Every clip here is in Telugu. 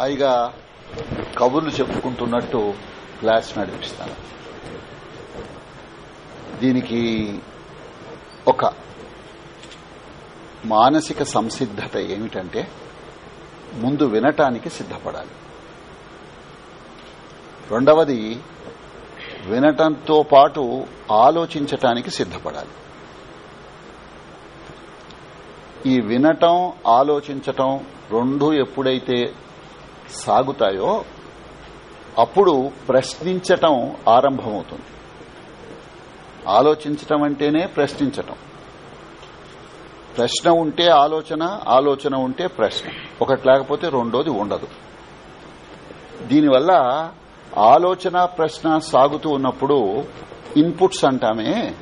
హాయిగా కబుర్లు చెప్పుకుంటున్నట్టు క్లాస్ నడిపిస్తాను. దీనికి ఒక మానసిక సంసిద్ధత ఏమిటంటే ముందు వినటానికి సిద్ధపడాలి. రెండవది వినటంతో పాటు ఆలోచించటానికి సిద్ధపడాలి. ఈ వినటం ఆలోచించటం రెండు ఎప్పుడైతే సాగుతాయో అప్పుడు ప్రశ్నించటం ఆరంభమవుతుంది. ఆలోచించటం అంటేనే ప్రశ్నించటం. ప్రశ్న ఉంటే ఆలోచన ఆలోచన ఉంటే ప్రశ్న. ఒకటి లేకపోతే రెండోది ఉండదు. దీనివల్ల ఆలోచన ప్రశ్న సాగుతూ ఉన్నప్పుడు ఇన్పుట్స్ అంటామే.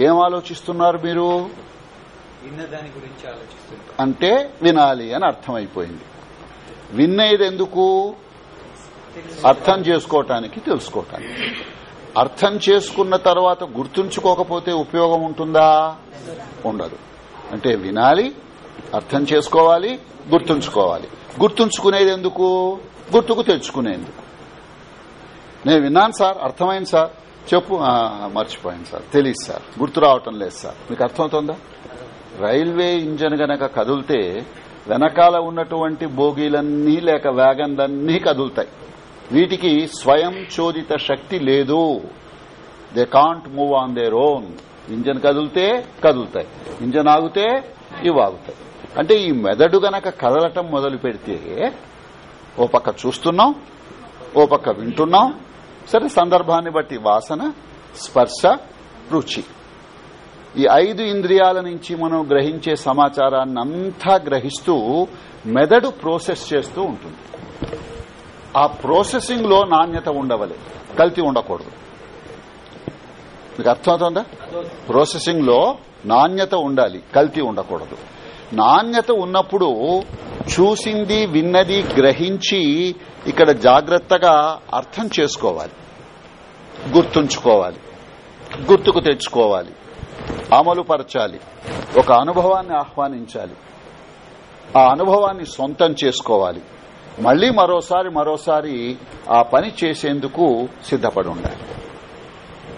ఏం ఆలోచిస్తున్నారు మీరు? అంటే వినాలి అని అర్థమైపోయింది. వినేది ఎందుకు అర్థం చేసుకోవటానికి తెలుసుకోవటానికి అర్థం చేసుకున్న తర్వాత గుర్తుంచుకోకపోతే ఉపయోగం ఉంటుందా? ఉండదు. అంటే వినాలి అర్థం చేసుకోవాలి గుర్తుంచుకోవాలి. గుర్తుంచుకునేది ఎందుకు గుర్తుకు తెచ్చుకునేందుకు నేను విన్నాను సార్ అర్థమైంది సార్. చెప్పు మర్చిపోయింది మర్చిపోయాను సార్. తెలియదు సార్. గుర్తు రావటం లేదు సార్. మీకు అర్థమవుతుందా? రైల్వే ఇంజన్ గనక కదిలితే వెనకాల ఉన్నటువంటి బోగీలన్నీ లేక వ్యాగన్లన్నీ కదులుతాయి. వీటికి స్వయం చోదిత శక్తి లేదు. They can't move on their own engine కదిలితే కదులుతాయి. ఇంజన్ ఆగితే ఇవి ఆగుతాయి. అంటే ఈ మెదడు గనక కదలటం మొదలు పెడితే ఓ పక్క చూస్తున్నాం ఓ పక్క వింటున్నాం. సరే సందర్భాన్ని బట్టి వాసన స్పర్శ రుచి. ఈ ఐదు ఇంద్రియాల నుంచి మనం గ్రహించే సమాచారాన్ని అంతా గ్రహిస్తూ మెదడు ప్రోసెస్ చేస్తూ ఉంటుంది. ఆ ప్రాసెసింగ్లో నాణ్యత ఉండవలే కల్తీ ఉండకూడదు. మీకు అర్థమవుతుందా? ప్రాసెసింగ్లో నాణ్యత ఉండాలి కల్తీ ఉండకూడదు. నాణ్యత ఉన్నప్పుడు చూసింది విన్నది గ్రహించి ఇక్కడ జాగ్రత్తగా అర్థం చేసుకోవాలి. గుర్తుంచుకోవాలి. గుర్తుకు తెచ్చుకోవాలి. అమలుపరచాలి. ఒక అనుభవాన్ని ఆహ్వానించాలి. ఆ అనుభవాన్ని సొంతం చేసుకోవాలి. మళ్ళీ మరోసారి మరోసారి ఆ పని చేసేందుకు సిద్ధపడి ఉండాలి.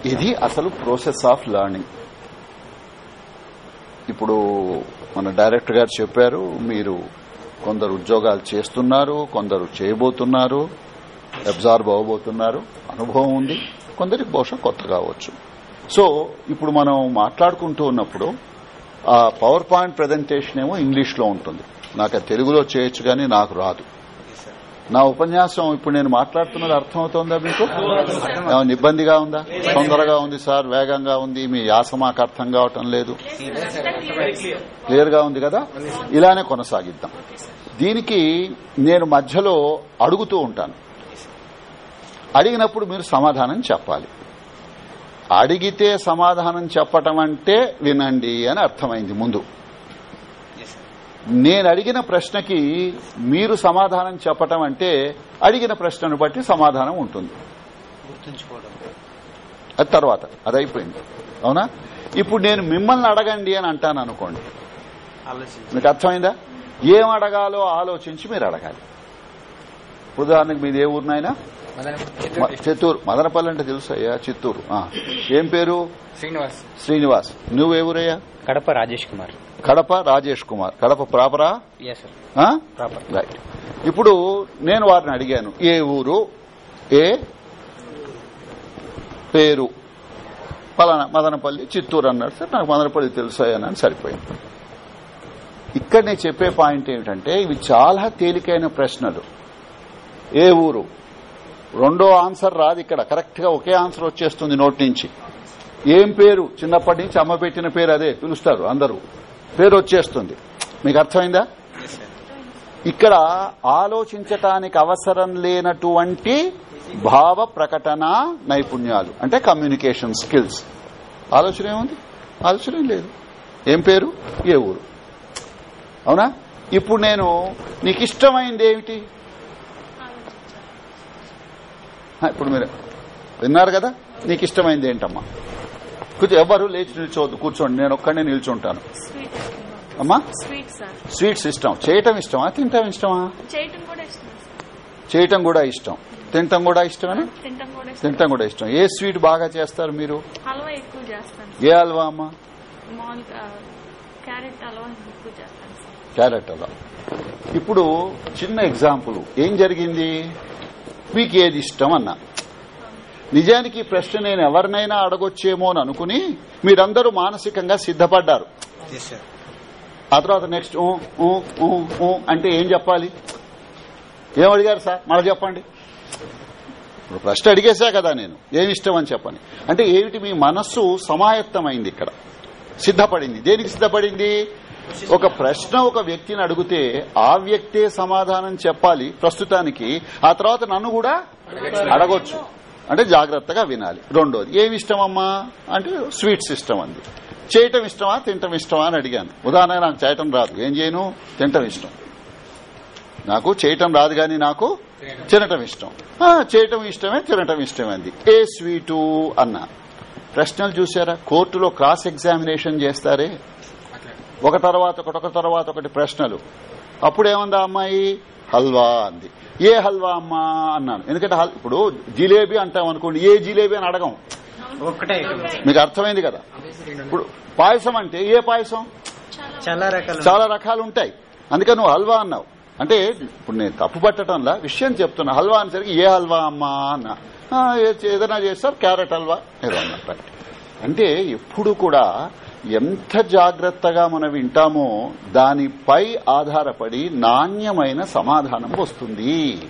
ఇది అసలు ప్రోసెస్ ఆఫ్ లెర్నింగ్ ఇప్పుడు మన డైరెక్టర్ గారు చెప్పారు మీరు కొందరు ఉద్యోగాలు చేస్తున్నారు కొందరు చేయబోతున్నారు అబ్జార్బ్ అవ్వబోతున్నారు అనుభవం ఉంది కొందరికి బహుశా కొత్త కావచ్చు సో ఇప్పుడు మనం మాట్లాడుకుంటూ ఉన్నప్పుడు ఆ పవర్ పాయింట్ ప్రజెంటేషన్ ఏమో ఇంగ్లీష్లో ఉంటుంది. నాకు అది తెలుగులో చేయొచ్చు కానీ నాకు రాదు. నా ఉపన్యాసం ఇప్పుడు నేను మాట్లాడుతున్నది అర్థమవుతోందా మీకు? ఏమైనా ఇబ్బందిగా ఉందా? తొందరగా ఉంది సార్ వేగంగా ఉంది మీ యాస మాకు అర్థం కావటం లేదు. క్లియర్గా ఉంది కదా? ఇలానే కొనసాగిద్దాం. దీనికి నేను మధ్యలో అడుగుతూ ఉంటాను. అడిగినప్పుడు మీరు సమాధానం చెప్పాలి. అడిగితే సమాధానం చెప్పటం అంటే వినండి అని అర్థమైంది ముందు. నేను అడిగిన ప్రశ్నకి మీరు సమాధానం చెప్పటం అంటే అడిగిన ప్రశ్నను బట్టి సమాధానం ఉంటుంది. గుర్తుంచుకోవడం. అది తర్వాత అది అయిపోయింది. అవునా? ఇప్పుడు నేను మిమ్మల్ని అడగండి అని అంటాను అనుకోండి. మీకు అర్థమైందా? ఏం అడగాలో ఆలోచించి మీరు అడగాలి. ఉదాహరణకు మీది ఏ ఊరినైనా? చిత్తూరు. మదనపల్లి అంటే తెలుసు? అయ్యా చిత్తూరు. ఆ. ఏం పేరు? శ్రీనివాస్. శ్రీనివాస్. నువ్వే ఊరయ్యా? కడప రాజేష్ కుమార్. కడప రాజేష్ కుమార్. కడప ప్రాపరా? రైట్ ఇప్పుడు నేను వారిని అడిగాను. ఏ ఊరు? ఏ? పేరు. పలానా మదనపల్లి చిత్తూరు అన్నాడు. సార్ నాకు మదనపల్లి తెలుసు అని సరిపోయింది. ఇక్కడ నేను చెప్పే పాయింట్ ఏమిటంటే ఇవి చాలా తేలికైన ప్రశ్నలు. ఏ ఊరు? రెండో ఆన్సర్ రాదు ఇక్కడ. కరెక్ట్గా ఒకే ఆన్సర్ వచ్చేస్తుంది నోటి నుంచి. ఏం పేరు? చిన్నప్పటి నుంచి అమ్మ పెట్టిన పేరు అదే పిలుస్తారు అందరూ. పేరు వచ్చేస్తుంది. మీకు అర్థమైందా? ఇక్కడ ఆలోచించటానికి అవసరం లేనటువంటి భావ ప్రకటన నైపుణ్యాలు అంటే కమ్యూనికేషన్ స్కిల్స్. ఆలోచన ఏముంది? ఆలోచన లేదు. ఏం పేరు? ఏ ఊరు. అవునా? ఇప్పుడు నేను నీకు ఇష్టమైంది ఏమిటి ఆ, ఇప్పుడు మీరు విన్నారు కదా? నీకు ఇష్టమైంది ఏంటమ్మా? కూర్చో ఎవరు లేచి నిల్చోవద్దు కూర్చోండి నేను ఒక్కడే నిల్చుంటాను. అమ్మా? స్వీట్స్ ఇష్టం. చేయటం ఇష్టమా? తింటాం ఇష్టమా? చేయటం కూడా ఇష్టం చేయటం కూడా ఇష్టం. తింటం కూడా ఇష్టమేనా? తింటం కూడా ఇష్టం. ఏ స్వీట్ బాగా చేస్తారు మీరు? ఏ హల్వా అమ్మా? క్యారెట్ హల్వా. ఇప్పుడు చిన్న ఎగ్జాంపుల్. ఏం జరిగింది? మీకు ఏది ఇష్టం అన్నా. నిజానికి ప్రశ్న నేను ఎవరినైనా అడగొచ్చేమో అని అనుకుని మీరందరూ మానసికంగా సిద్ధపడ్డారు. ఆ తర్వాత నెక్స్ట్ అంటే ఏం చెప్పాలి? ఏం అడిగారు సార్? మళ్ళీ చెప్పండి. ఇప్పుడు ప్రశ్న అడిగేశా కదా నేను. ఏమి ఇష్టం అని చెప్పని. అంటే ఏమిటి మీ మనస్సు సమాయత్తమైంది ఇక్కడ? సిద్ధపడింది. దేనికి సిద్ధపడింది? ఒక ప్రశ్న ఒక వ్యక్తిని అడిగితే ఆ వ్యక్తే సమాధానం చెప్పాలి ప్రస్తుతానికి. ఆ తర్వాత నన్ను కూడా అడగొచ్చు. అంటే జాగ్రత్తగా వినాలి. రెండోది ఏమి ఇష్టమమ్మా? అంటే స్వీట్స్ ఇష్టం అంది. చేయటం ఇష్టమా? తింటం ఇష్టమా అని అడిగాను. ఉదాహరణ నాకు చేయటం రాదు. ఏం చేయను? తింటం ఇష్టం. నాకు చేయటం రాదు కానీ నాకు తినటం ఇష్టం. చేయటం ఇష్టమే తినటం ఇష్టమే అంది. ఏ స్వీటు? అన్నా. ప్రశ్నలు చూసారా కోర్టులో క్రాస్ ఎగ్జామినేషన్ చేస్తారే? ఒక తర్వాత ఒకటి ఒక తర్వాత ఒకటి ప్రశ్నలు. అప్పుడేమందా అమ్మాయి? హల్వా అంది. ఏ హల్వా అమ్మా? అన్నాను. ఎందుకంటే ఇప్పుడు జిలేబీ అంటాం అనుకోండి ఏ జిలేబీ అని అడగం. మీకు అర్థమైంది కదా? ఇప్పుడు పాయసం అంటే ఏ పాయసం? చాలా రకాల. చాలా రకాలు ఉంటాయి. అందుకని నువ్వు హల్వా అన్నావు. అంటే ఇప్పుడు నేను తప్పు పట్టడంలా విషయం చెప్తున్నా. హల్వా అనేసరికి ఏ హల్వా అమ్మా అన్నా. "ఆ, ఏదైనా చేస్తారు క్యారెట్ హల్వా ఏదో అన్నట్టు. అంటే ఎప్పుడు కూడా ఎంత జాగ్రత్తగా మనం వింటామో దానిపై ఆధారపడి నాణ్యమైన సమాధానం వస్తుంది.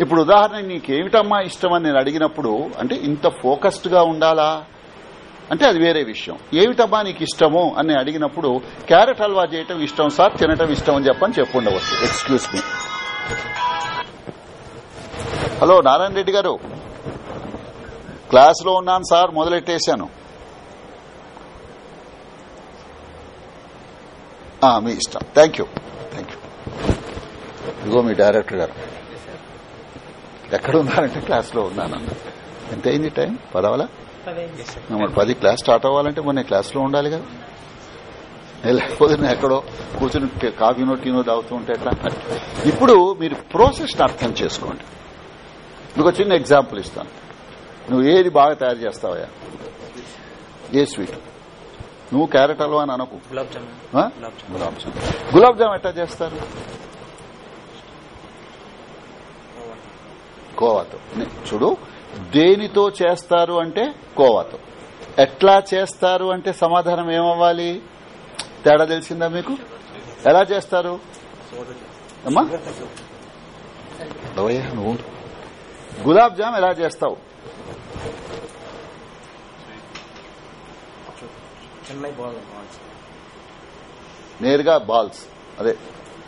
ఇప్పుడు ఉదాహరణ నీకేమిటమ్మా ఇష్టమని నేను అడిగినప్పుడు అంటే ఇంత ఫోకస్డ్గా ఉండాలా? అంటే అది వేరే విషయం. ఏమిటమ్మా నీకు ఇష్టము అని అడిగినప్పుడు క్యారెట్ హల్వా చేయటం ఇష్టం సార్ తినటం ఇష్టం అని చెప్పని చెప్పుండవచ్చు. Excuse me hello Narayana Reddy garu. క్లాస్లో ఉన్నాను సార్ మొదలెట్టేశాను. మీ ఇష్టం. థ్యాంక్ యూ థ్యాంక్ యూ ఇదిగో మీ డైరెక్టర్ గారు. ఎక్కడ ఉన్నారంటే క్లాస్లో ఉన్నానన్న. ఎంత అయింది టైం? పదవలా? మరి పది క్లాస్ స్టార్ట్ అవ్వాలంటే మొన్న క్లాస్లో ఉండాలి కదా. లేకపోతే నేను ఎక్కడో కూర్చుని కాఫీనో టీనో తాగుతూ ఉంటే ఎట్లా? ఇప్పుడు మీరు ప్రాసెస్ అర్థం చేసుకోండి. మీకు చిన్న ఎగ్జాంపుల్ ఇస్తాను. నువ్వు ఏది బాగా తయారు చేస్తావయ్యా? ఏ స్వీట్? నువ్వు క్యారెట్ హల్వా అని అనకు. గులాబ్ జామ్ గులాబ్ జామ్ ఎట్లా చేస్తారు? కోవాతో. చూడు దేనితో చేస్తారు అంటే కోవాతో. ఎట్లా చేస్తారు అంటే సమాధానం ఏమవ్వాలి? తేడా తెలిసిందా మీకు? ఎలా చేస్తారు? అమ్మా. అవయ్యా, నువ్వు ఉండు. గులాబ్ జామ్ ఎలా చేస్తావు? చెన్నై బాల్ నేరుగా బాల్స్. అదే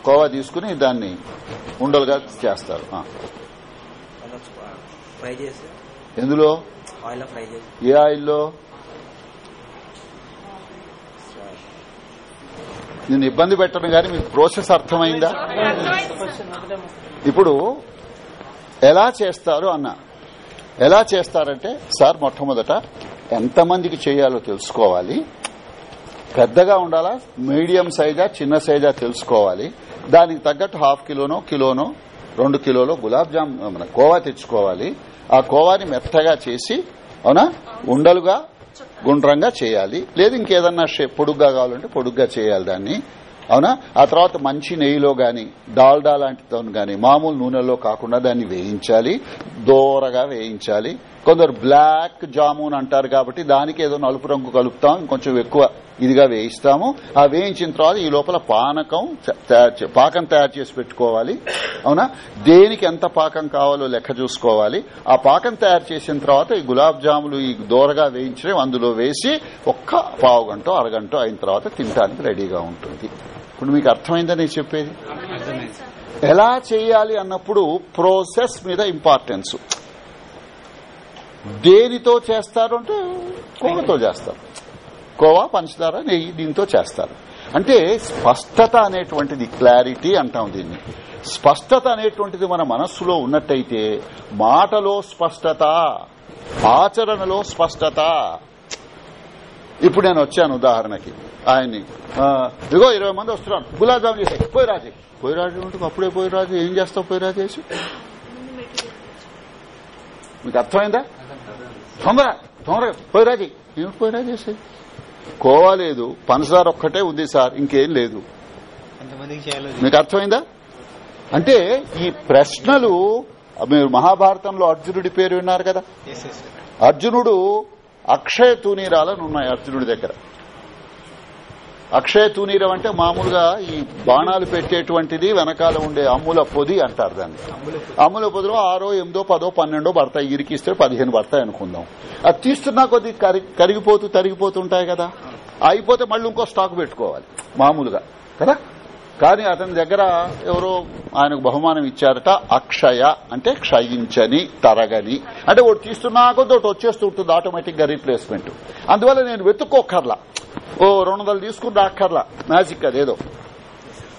కోవా తీసుకుని దాన్ని ఉండలుగా చేస్తారు. ఫ్రై చేసి ఎందులో? ఆయిల్ ఫ్రై చేసి ఏ ఆయిల్లో? నేను ఇబ్బంది పెట్టడం కానీ మీకు ప్రాసెస్ అర్థమైందా? ఇప్పుడు ఎలా చేస్తారు అన్న. ఎలా చేస్తారంటే సార్ మొట్టమొదట ఎంతమందికి చేయాలో తెలుసుకోవాలి. పెద్దగా ఉండాలా? మీడియం సైజా చిన్న సైజా తెలుసుకోవాలి. దానికి తగ్గట్టు హాఫ్ కిలోనో కిలోనో రెండు కిలోలో గులాబ్ జామ్ మన కోవా తెచ్చుకోవాలి. ఆ కోవాని మెత్తగా చేసి అవునా? ఉండలుగా గుండ్రంగా చేయాలి. లేదు ఇంకేదన్నా పొడుగ్గా కావాలంటే పొడుగ్గా చేయాలి దాన్ని. అవునా? ఆ తర్వాత మంచి నెయ్యిలో గాని డాల్డా లాంటితో గాని మామూలు నూనెలో కాకుండా దాన్ని వేయించాలి. దోరగా వేయించాలి. కొందరు బ్లాక్ జామున్ అంటారు కాబట్టి దానికి ఏదో నలుపు రంగు కలుపుతాం ఇంకొంచెం ఎక్కువ ఇదిగా వేయిస్తాము. ఆ వేయించిన తర్వాత ఈ లోపల పానకం పాకం తయారు చేసి పెట్టుకోవాలి. అవునా? దేనికి ఎంత పాకం కావాలో లెక్క చూసుకోవాలి. ఆ పాకం తయారు చేసిన తర్వాత ఈ గులాబ్ జాములు ఈ దోరగా వేయించడం అందులో వేసి ఒక్క పావు గంట అరగంట అయిన తర్వాత తినడానికి రెడీగా ఉంటుంది. ఇప్పుడు మీకు అర్థమైందని నేను చెప్పేది? ఎలా చేయాలి అన్నప్పుడు ప్రోసెస్ మీద ఇంపార్టెన్స్ దేనితో చేస్తారు అంటే కోవతో చేస్తారు. కోవా పంచదార నెయ్యి దీంతో చేస్తారు. అంటే స్పష్టత అనేటువంటిది క్లారిటీ అంటాం దీన్ని. స్పష్టత అనేటువంటిది మన మనస్సులో ఉన్నట్టయితే మాటలో స్పష్టత ఆచరణలో స్పష్టత. ఇప్పుడు నేను వచ్చాను ఉదాహరణకి. ఆయన్ని ఇదిగో ఇరవై మంది వస్తున్నాను గులాబ్ జామ్ చేసే పోయి రాజే పోయి రాజు అంటే అప్పుడే పోయి రాజు ఏం చేస్తావు పోయి రాజు చేసి? ముందు మెటీరియల్ మీకు అర్థమైందా? తొందర తొందరగా పోయి రాజీ. ఏమిటి పోయి రాజు చేసే కోవా లేదు పంచదార ఒక్కటే ఉంది సార్ ఇంకేం లేదు. మీకు అర్థమైందా? అంటే ఈ ప్రశ్నలు మీరు మహాభారతంలో అర్జునుడి పేరు విన్నారు కదా? అర్జునుడు అక్షయ తూనీరాలను ఉన్నాయి అర్జునుడి దగ్గర. అక్షయ తూనీరం అంటే మామూలుగా ఈ బాణాలు పెట్టేటువంటిది వెనకాల ఉండే అమ్ముల పొది అంటారు దాన్ని. అమ్ముల పొదిలో ఆరో ఎనిమిదో పదో పన్నెండో పడతాయి. ఇరికిస్తే పదిహేను పడతాయి అనుకుందాం. అది తీస్తున్నా కొద్ది కరిగిపోతూ తరిగిపోతుంటాయి కదా. అయిపోతే మళ్ళీ ఇంకో స్టాక్ పెట్టుకోవాలి. మామూలుగా. కదా? కానీ అతని దగ్గర ఎవరో ఆయనకు బహుమానం ఇచ్చారట అక్షయ అంటే క్షయించని తరగని. అంటే ఒకటి తీస్తున్నా కొద్ది ఒకటి వచ్చేస్తూ ఉంటుంది ఆటోమేటిక్గా రీప్లేస్మెంట్ అందువల్ల నేను వెతుక్కోకర్లా ఓ రెండు వందలు తీసుకుని రాక్కర్లా. మ్యాజిక్ అదేదో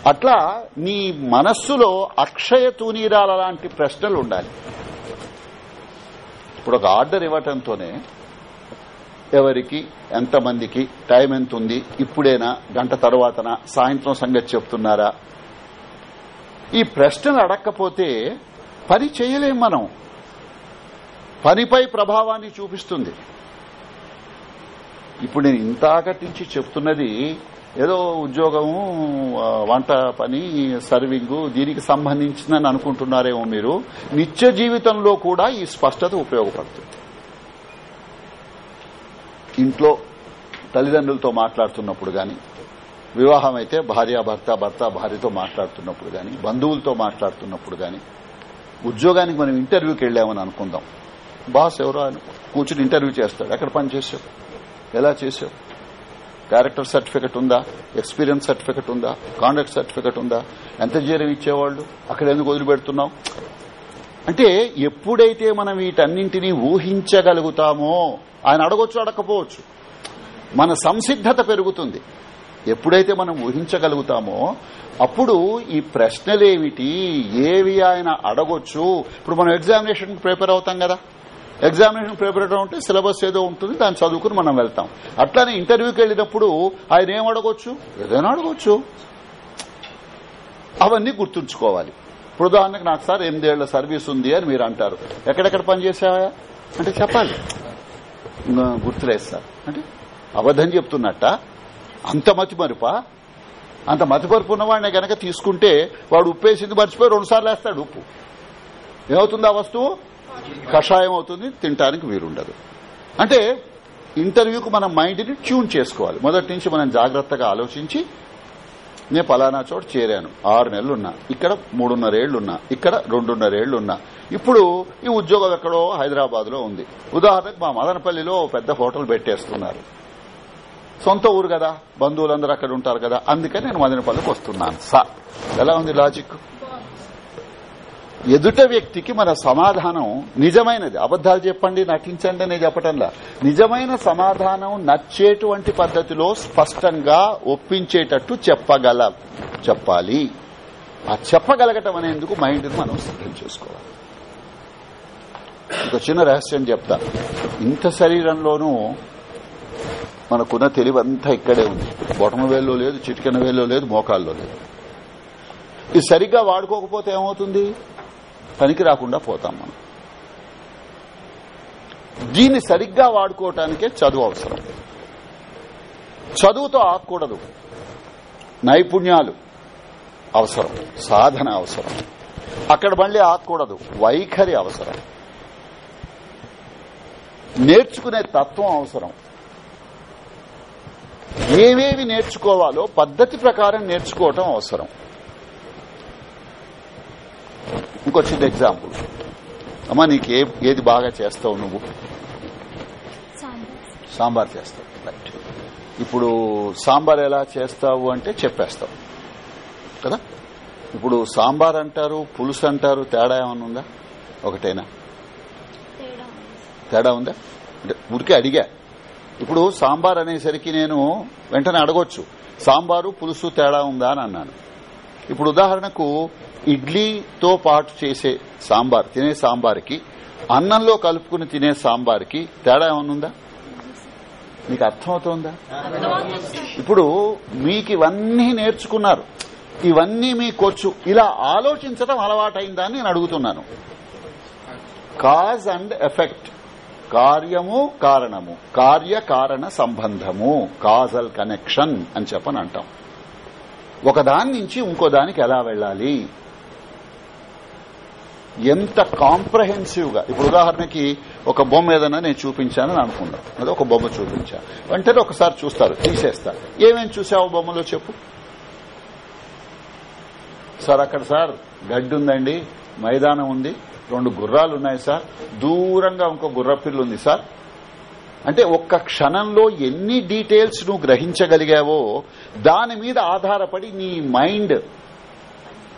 అట్లా నీ మనస్సులో అక్షయ తూనీరాల లాంటి ప్రశ్నలు ఉండాలి. ఇప్పుడు ఒక ఆర్డర్ ఇవ్వటంతోనే ఎవరికి ఎంతమందికి టైం ఎంత ఉంది ఇప్పుడేనా గంట తర్వాతనా సాయంత్రం సంగతి చెప్తున్నారా? ఈ ప్రశ్నలు అడక్కపోతే పని చేయలేం మనం. పనిపై ప్రభావాన్ని చూపిస్తుంది. ఇప్పుడు నేను ఇంత ఇంతాకటించి చెప్తున్నది ఏదో ఉద్యోగము వంట పని సర్వింగ్ దీనికి సంబంధించిందని అనుకుంటున్నారేమో మీరు నిత్య జీవితంలో కూడా ఈ స్పష్టత ఉపయోగపడుతుంది. ఇంట్లో తల్లిదండ్రులతో మాట్లాడుతున్నప్పుడు గాని వివాహం అయితే భార్యాభర్త భర్త భర్త భార్యతో మాట్లాడుతున్నప్పుడు గాని బంధువులతో మాట్లాడుతున్నప్పుడు గాని ఉద్యోగానికి మనం ఇంటర్వ్యూకి వెళ్ళామని అనుకుందాం. బాస్ ఎవరో కూర్చుని ఇంటర్వ్యూ చేస్తాడు. ఎక్కడ పనిచేసాడు ఎలా చేసావు క్యారెక్టర్ సర్టిఫికెట్ ఉందా? ఎక్స్పీరియన్స్ సర్టిఫికెట్ ఉందా? కాండక్ట్ సర్టిఫికెట్ ఉందా? ఎంత జీరం ఇచ్చేవాళ్ళు? అక్కడ ఎందుకు వదిలిపెడుతున్నావు? అంటే ఎప్పుడైతే మనం వీటన్నింటినీ ఊహించగలుగుతామో ఆయన అడగొచ్చు అడగకపోవచ్చు. మన సంసిద్ధత పెరుగుతుంది. ఎప్పుడైతే మనం ఊహించగలుగుతామో అప్పుడు ఈ ప్రశ్నలేమిటి? ఏవి ఆయన అడగొచ్చు? ఇప్పుడు మనం ఎగ్జామినేషన్ ప్రిపేర్ అవుతాం కదా. ఎగ్జామినేషన్ ప్రిపేర్ అవడం ఉంటే సిలబస్ ఏదో ఉంటుంది దాన్ని చదువుకుని మనం వెళ్తాం. అట్లానే ఇంటర్వ్యూకి వెళ్ళినప్పుడు ఆయన ఏం అడగొచ్చు? ఏదైనా అడగొచ్చు. అవన్నీ గుర్తుంచుకోవాలి. ఇప్పుడు ఉదాహరణకు నాకు సార్ ఎనిమిదేళ్ళ సర్వీస్ ఉంది అని మీరు అంటారు. ఎక్కడెక్కడ పనిచేసావా అంటే చెప్పాలి. గుర్తులేదు సార్. అంటే అబద్దం చెప్తున్నట్ట? అంత మతిమరుపా? అంత మతిమరుపు ఉన్నవాడిని గనక తీసుకుంటే వాడు ఉప్పేసింది మర్చిపోయి రెండు సార్లు వేస్తాడు ఉప్పు. ఏమవుతుంది ఆ వస్తువు? కషాయం అవుతుంది తినటానికి వీలుండదు. అంటే ఇంటర్వ్యూకు మన మైండ్ని ట్యూన్ చేసుకోవాలి. మొదటి నుంచి మనం జాగ్రత్తగా ఆలోచించి నేను పలానా చోట చేరాను. ఆరు నెలలున్నా. ఇక్కడ మూడున్నరేళ్ళున్నా ఇక్కడ రెండున్నరేళ్ళున్నా ఇప్పుడు ఈ ఉద్యోగం ఎక్కడో హైదరాబాద్లో ఉంది. ఉదాహరణకు మా మదనపల్లిలో పెద్ద హోటల్ పెట్టేస్తున్నారు. సొంత ఊరు కదా. బంధువులందరూ అక్కడ ఉంటారు కదా. అందుకని నేను మదనపల్లికి వస్తున్నాను. సా. ఎలా ఉంది లాజిక్? ఎదుట వ్యక్తికి మన సమాధానం నిజమైనది. అబద్దాలు చెప్పండి నటించండి అనే చెప్పటంలా. నిజమైన సమాధానం నచ్చేటువంటి పద్ధతిలో స్పష్టంగా ఒప్పించేటట్టు చెప్పగల చెప్పాలి. ఆ చెప్పగలగటం అనేందుకు మైండ్ మనం సిద్ధం చేసుకోవాలి. ఒక చిన్న రహస్యం చెప్తా. ఇంత శరీరంలోనూ మనకున్న తెలివంతా ఇక్కడే ఉంది. బొటమ వేల్లో లేదు చిటికెన వేల్లో లేదు మోకాల్లో లేదు. ఇది సరిగ్గా వాడుకోకపోతే ఏమవుతుంది? పనికి రాకుండా పోతాం మనం. దీన్ని సరిగ్గా వాడుకోవటానికే చదువు అవసరం. చదువుతో ఆకూడదు నైపుణ్యాలు అవసరం. సాధన అవసరం. అక్కడ మళ్ళీ ఆకూడదు వైఖరి అవసరం. నేర్చుకునే తత్వం అవసరం. ఏవేవి నేర్చుకోవాలో పద్ధతి ప్రకారం నేర్చుకోవటం అవసరం. ఇంకో చిన్న ఎగ్జాంపుల్ అమ్మా నీకు ఏ ఏది బాగా చేస్తావు నువ్వు? సాంబార్. చేస్తావు. రైట్ ఇప్పుడు సాంబార్ ఎలా చేస్తావు అంటే చెప్పేస్తావు. కదా? ఇప్పుడు సాంబార్ అంటారు పులుసు అంటారు తేడా ఏమైనా ఉందా? ఒకటేనా? తేడా. ఉంది. తేడా ఉందా? అంటే ఊరికే అడిగా. ఇప్పుడు సాంబార్ అనేసరికి నేను వెంటనే అడగొచ్చు. సాంబారు పులుసు తేడా ఉందా అని అన్నాను. ఇప్పుడు ఉదాహరణకు ఇడ్లీతో పాటు చేసే సాంబార్ తినే సాంబార్కి అన్నంలో కలుపుకుని తినే సాంబార్కి తేడా ఏమన్నా ఉందా? మీకు అర్థమవుతోందా? ఇప్పుడు మీకు ఇవన్నీ నేర్చుకున్నారు. ఇవన్నీ మీకొచ్చు ఇలా ఆలోచించడం అలవాటైందా అని నేను అడుగుతున్నాను. Cause and effect. కార్యము కారణము. కార్యకారణ సంబంధము. కాజల్ కనెక్షన్ అని చెప్పని అంటాం. ఒకదాని నుంచి ఇంకో దానికి ఎలా వెళ్ళాలి? ఎంత కాంప్రహెన్సివ్గా. ఇప్పుడు ఉదాహరణకి ఒక బొమ్మ ఏదైనా నేను చూపించానని అనుకుందాం అదే ఒక బొమ్మ చూపించా. వెంటనే ఒకసారి చూస్తారు తీసేస్తారు ఏమేమి చూసావు బొమ్మలో చెప్పు. సార్ అక్కడ సార్ గడ్డి ఉందండి మైదానం ఉంది రెండు గుర్రాలు ఉన్నాయి సార్ దూరంగా ఇంకో గుర్రపిల్లు ఉంది సార్. అంటే ఒక్క క్షణంలో ఎన్ని డీటెయిల్స్ నువ్వు గ్రహించగలిగావో దాని మీద ఆధారపడి నీ మైండ్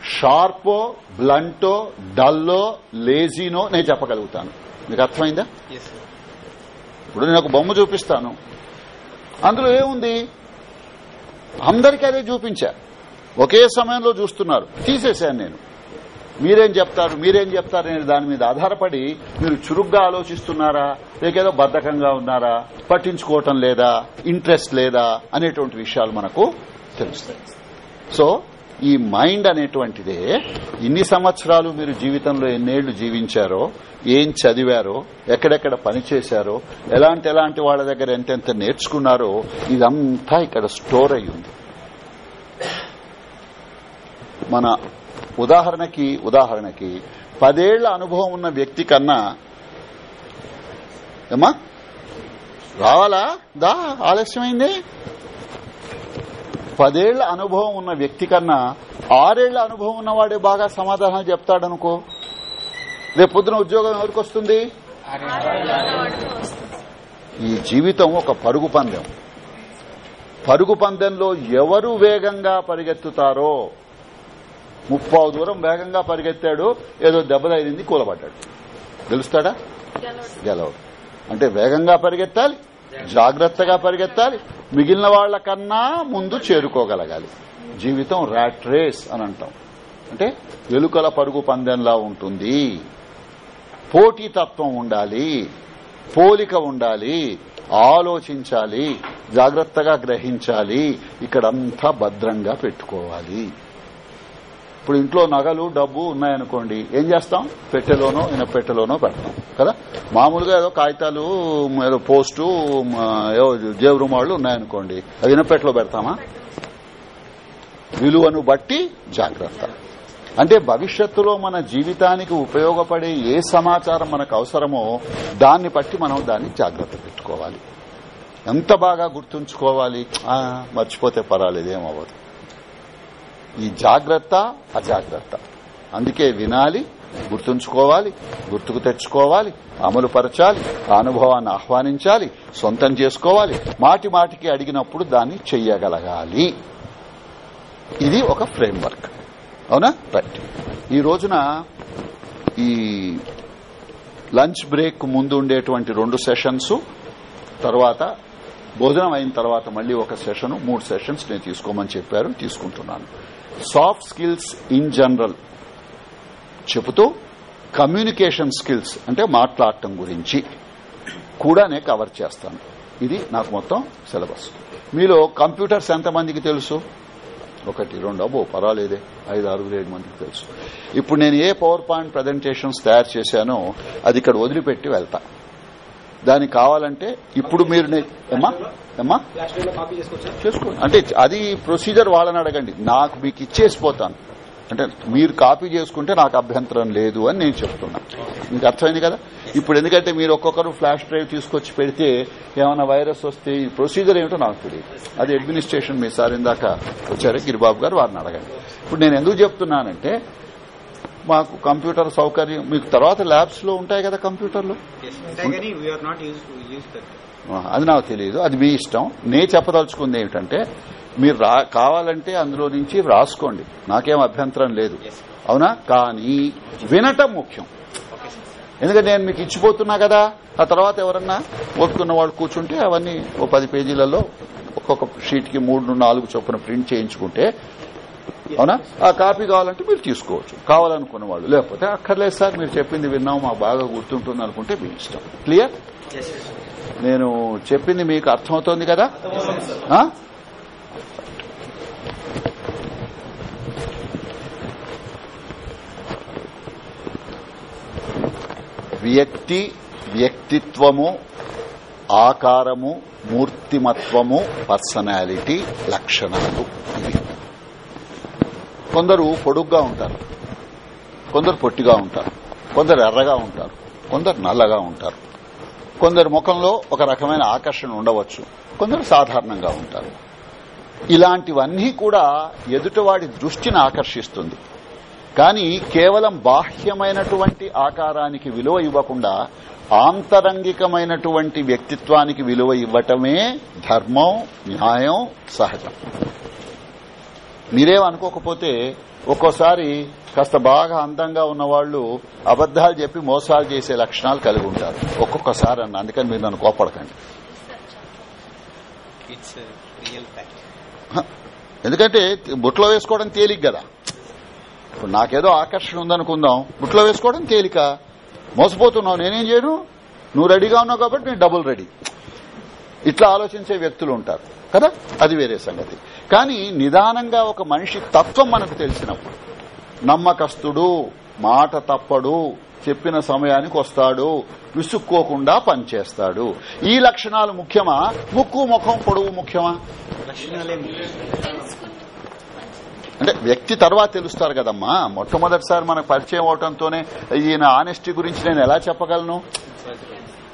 షార్పో బ్లంటో డల్లో లేజీనో నేను చెప్పగలుగుతాను. మీకు అర్థమైందా? ఇప్పుడు నేను ఒక బొమ్మ చూపిస్తాను. అందులో ఏముంది? అందరికీ అదే చూపించా. ఒకే సమయంలో చూస్తున్నారు. తీసేశాను నేను. మీరేం చెప్తారు? మీరేం చెప్తారు? అనే దాని మీద ఆధారపడి మీరు చురుగ్గా ఆలోచిస్తున్నారా? లేకేదో బద్ధకంగా ఉన్నారా? పట్టించుకోవటం లేదా? ఇంట్రెస్ట్ లేదా? అనేటువంటి విషయాలు మనకు తెలుస్తాయి. సో ఈ మైండ్ అనేటువంటిదే ఇన్ని సంవత్సరాలు మీరు జీవితంలో ఎన్నేళ్ళు జీవించారో ఏం చదివారో ఎక్కడెక్కడ పని చేశారో ఎలాంటి ఎలాంటి వాళ్ళ దగ్గర ఎంతెంత నేర్చుకున్నారో ఇదంతా ఇక్కడ స్టోర్ అయ్యింది. మన ఉదాహరణకి ఉదాహరణకి పదేళ్ళ అనుభవం ఉన్న వ్యక్తి కన్నా ఏమా రావాలా? దా ఆలస్యమైంది. పదేళ్ళ అనుభవం ఉన్న వ్యక్తి కన్నా ఆరేళ్ళ అనుభవం ఉన్నవాడే బాగా సమాధానం చెప్తాడనుకో? రేపు పొద్దున ఉద్యోగం ఎవరికి వస్తుంది? ఈ జీవితం ఒక పరుగు పందెం. పరుగు పందెంలో ఎవరు వేగంగా పరిగెత్తుతారో? ముప్పావు దూరం వేగంగా పరిగెత్తాడు ఏదో దెబ్బ తగిలింది కూలబడ్డాడు. గెలుస్తాడా? గెలవడు. గెలవడు. అంటే వేగంగా పరిగెత్తాలి జాగ్రత్తగా పరిగెత్తాలి మిగిలిన వాళ్ళ కన్నా ముందు చేరుకోగలగాలి. జీవితం ర్యాట్ రేస్ అని అంటాం. అంటే ఎలుకల పరుగు పందెంలా ఉంటుంది. పోటీతత్వం ఉండాలి. పోలిక ఉండాలి. ఆలోచించాలి. జాగ్రత్తగా గ్రహించాలి. ఇక్కడంతా భద్రంగా పెట్టుకోవాలి. ఇప్పుడు ఇంట్లో నగలు డబ్బు ఉన్నాయనుకోండి ఏం చేస్తాం? పెట్టెలోనో ఇన పెట్టెలోనో పెడతాం కదా? మామూలుగా ఏదో కాగితాలు ఏదో పోస్టు మ, ఏవో జేబు రుమాళ్ళు ఉన్నాయనుకోండి అది ఇనపెట్టెలో పెడతామా? విలువను బట్టి జాగ్రత్త. అంటే భవిష్యత్తులో మన జీవితానికి ఉపయోగపడే ఏ సమాచారం మనకు అవసరమో దాన్ని బట్టి మనం దాన్ని జాగ్రత్త పెట్టుకోవాలి. ఎంత బాగా గుర్తుంచుకోవాలి? మర్చిపోతే పర్వాలేదు ఏమవ్వదు. ఈ జాగ్రత్త అజాగ్రత్త. అందుకే వినాలి గుర్తుంచుకోవాలి గుర్తుకు తెచ్చుకోవాలి అమలు పరచాలి ఆ అనుభవాన్ని ఆహ్వానించాలి సొంతం చేసుకోవాలి మాటి మాటికి అడిగినప్పుడు దాన్ని చెయ్యగలగాలి. ఇది ఒక ఫ్రేమ్వర్క్. అవునా? రైట్ ఈ రోజున ఈ లంచ్ బ్రేక్ ముందు ఉండేటువంటి రెండు సెషన్స్ తర్వాత భోజనం అయిన తర్వాత మళ్ళీ ఒక సెషన్ మూడు సెషన్స్ నేను తీసుకోమని చెప్పారు తీసుకుంటున్నాను. సాఫ్ట్ స్కిల్స్ ఇన్ జనరల్ చెబుతూ కమ్యూనికేషన్ స్కిల్స్ అంటే మాట్లాడటం గురించి కూడా నేను కవర్ చేస్తాను. ఇది నాకు మొత్తం సిలబస్ మీలో కంప్యూటర్స్ ఎంతమందికి తెలుసు? ఒకటి రెండు అబ్బో పర్వాలేదే. ఐదు ఆరుగురు ఏడు మందికి తెలుసు. ఇప్పుడు నేను ఏ పవర్ పాయింట్ ప్రజెంటేషన్స్ తయారు చేశానో అది ఇక్కడ వదిలిపెట్టి వెళ్తా. దానికి కావాలంటే ఇప్పుడు మీరు నే- ఏమ్మా? చేసుకోండి. అంటే అది ప్రొసీజర్ వాళ్ళని అడగండి. నాకు మీకు ఇచ్చేసిపోతాను. అంటే మీరు కాపీ చేసుకుంటే నాకు అభ్యంతరం లేదు అని నేను చెప్తున్నా. మీకు అర్థమైంది కదా? ఇప్పుడు ఎందుకంటే మీరు ఒక్కొక్కరు ఫ్లాష్ డ్రైవ్ తీసుకొచ్చి పెడితే ఏమైనా వైరస్ వస్తే ఈ ప్రొసీజర్ ఏమిటో నాకు తెలియదు. అది అడ్మినిస్ట్రేషన్ మీ సార్ ఇందాక వచ్చారు. గిరిబాబు గారు వారిని అడగండి. ఇప్పుడు నేను ఎందుకు చెప్తున్నానంటే మాకు కంప్యూటర్ సౌకర్యం మీకు తర్వాత ల్యాబ్స్లో ఉంటాయి కదా కంప్యూటర్లు? అది నాకు తెలియదు అది మీ ఇష్టం. నే చెప్పదలుచుకుంది ఏమిటంటే మీరు కావాలంటే అందులో నుంచి రాసుకోండి. నాకేం అభ్యంతరం లేదు. అవునా? కానీ వినటం ముఖ్యం. ఎందుకంటే నేను మీకు ఇచ్చిపోతున్నా కదా ఆ తర్వాత ఎవరన్నా ఓపుకున్న వాళ్ళు కూర్చుంటే అవన్నీ ఓ పది పేజీలలో ఒక్కొక్క షీట్కి మూడు నాలుగు చొప్పున ప్రింట్ చేయించుకుంటే అవునా? ఆ కాపీ కావాలంటే మీరు తీసుకోవచ్చు. కావాలనుకున్న వాళ్ళు. లేకపోతే అక్కర్లేదు సార్ మీరు చెప్పింది విన్నాం మాకు బాగా గుర్తుంటుంది అనుకుంటే మీ ఇష్టం. క్లియర్ నేను చెప్పింది మీకు అర్థమవుతోంది కదా? ఆ? వ్యక్తి వ్యక్తిత్వము ఆకారము మూర్తిమత్వము పర్సనాలిటీ లక్షణాలు ఇవి. కొందరు పొడుగ్గా ఉంటారు. కొందరు పొట్టిగా ఉంటారు. కొందరు ఎర్రగా ఉంటారు. కొందరు నల్లగా ఉంటారు. కొందరు ముఖంలో ఒక రకమైన ఆకర్షణ ఉండవచ్చు. కొందరు సాధారణంగా ఉంటారు. ఇలాంటివన్నీ కూడా ఎదుటివాడి దృష్టిని ఆకర్షిస్తుంది. కానీ కేవలం బాహ్యమైనటువంటి ఆకారానికి విలువ ఇవ్వకుండా ఆంతరంగికమైనటువంటి వ్యక్తిత్వానికి విలువ ఇవ్వటమే ధర్మం న్యాయం సహజం. మీరేమనుకోకపోతే ఒక్కోసారి కాస్త బాగా అందంగా ఉన్న వాళ్ళు అబద్దాలు చెప్పి మోసాలు చేసే లక్షణాలు కలిగి ఉంటారు. ఒక్కొక్కసారి అన్న అందుకని మీరు నన్ను కోపడకండి. ఎందుకంటే బుట్లో వేసుకోవడం తేలిక కదా. ఇప్పుడు నాకేదో ఆకర్షణ ఉందనుకుందాం. బుట్లో వేసుకోవడం తేలిక. మోసపోతున్నావు నేనేం చేయను? నువ్వు రెడీగా ఉన్నావు కాబట్టి నేను డబుల్ రెడీ. ఇట్లా ఆలోచించే వ్యక్తులు ఉంటారు కదా? అది వేరే సంగతి. కానీ నిదానంగా ఒక మనిషి తత్వం మనకు తెలిసినప్పుడు నమ్మకస్తుడు మాట తప్పడు చెప్పిన సమయానికి వస్తాడు విసుక్కోకుండా పనిచేస్తాడు. ఈ లక్షణాలు ముఖ్యమా? ముక్కు ముఖం పొడవు ముఖ్యమా? అంటే వ్యక్తి తర్వాత తెలుస్తారు కదమ్మా. మొట్టమొదటిసారి మనకు పరిచయం అవడంతోనే ఈయన ఆనెస్టీ గురించి నేను ఎలా చెప్పగలను?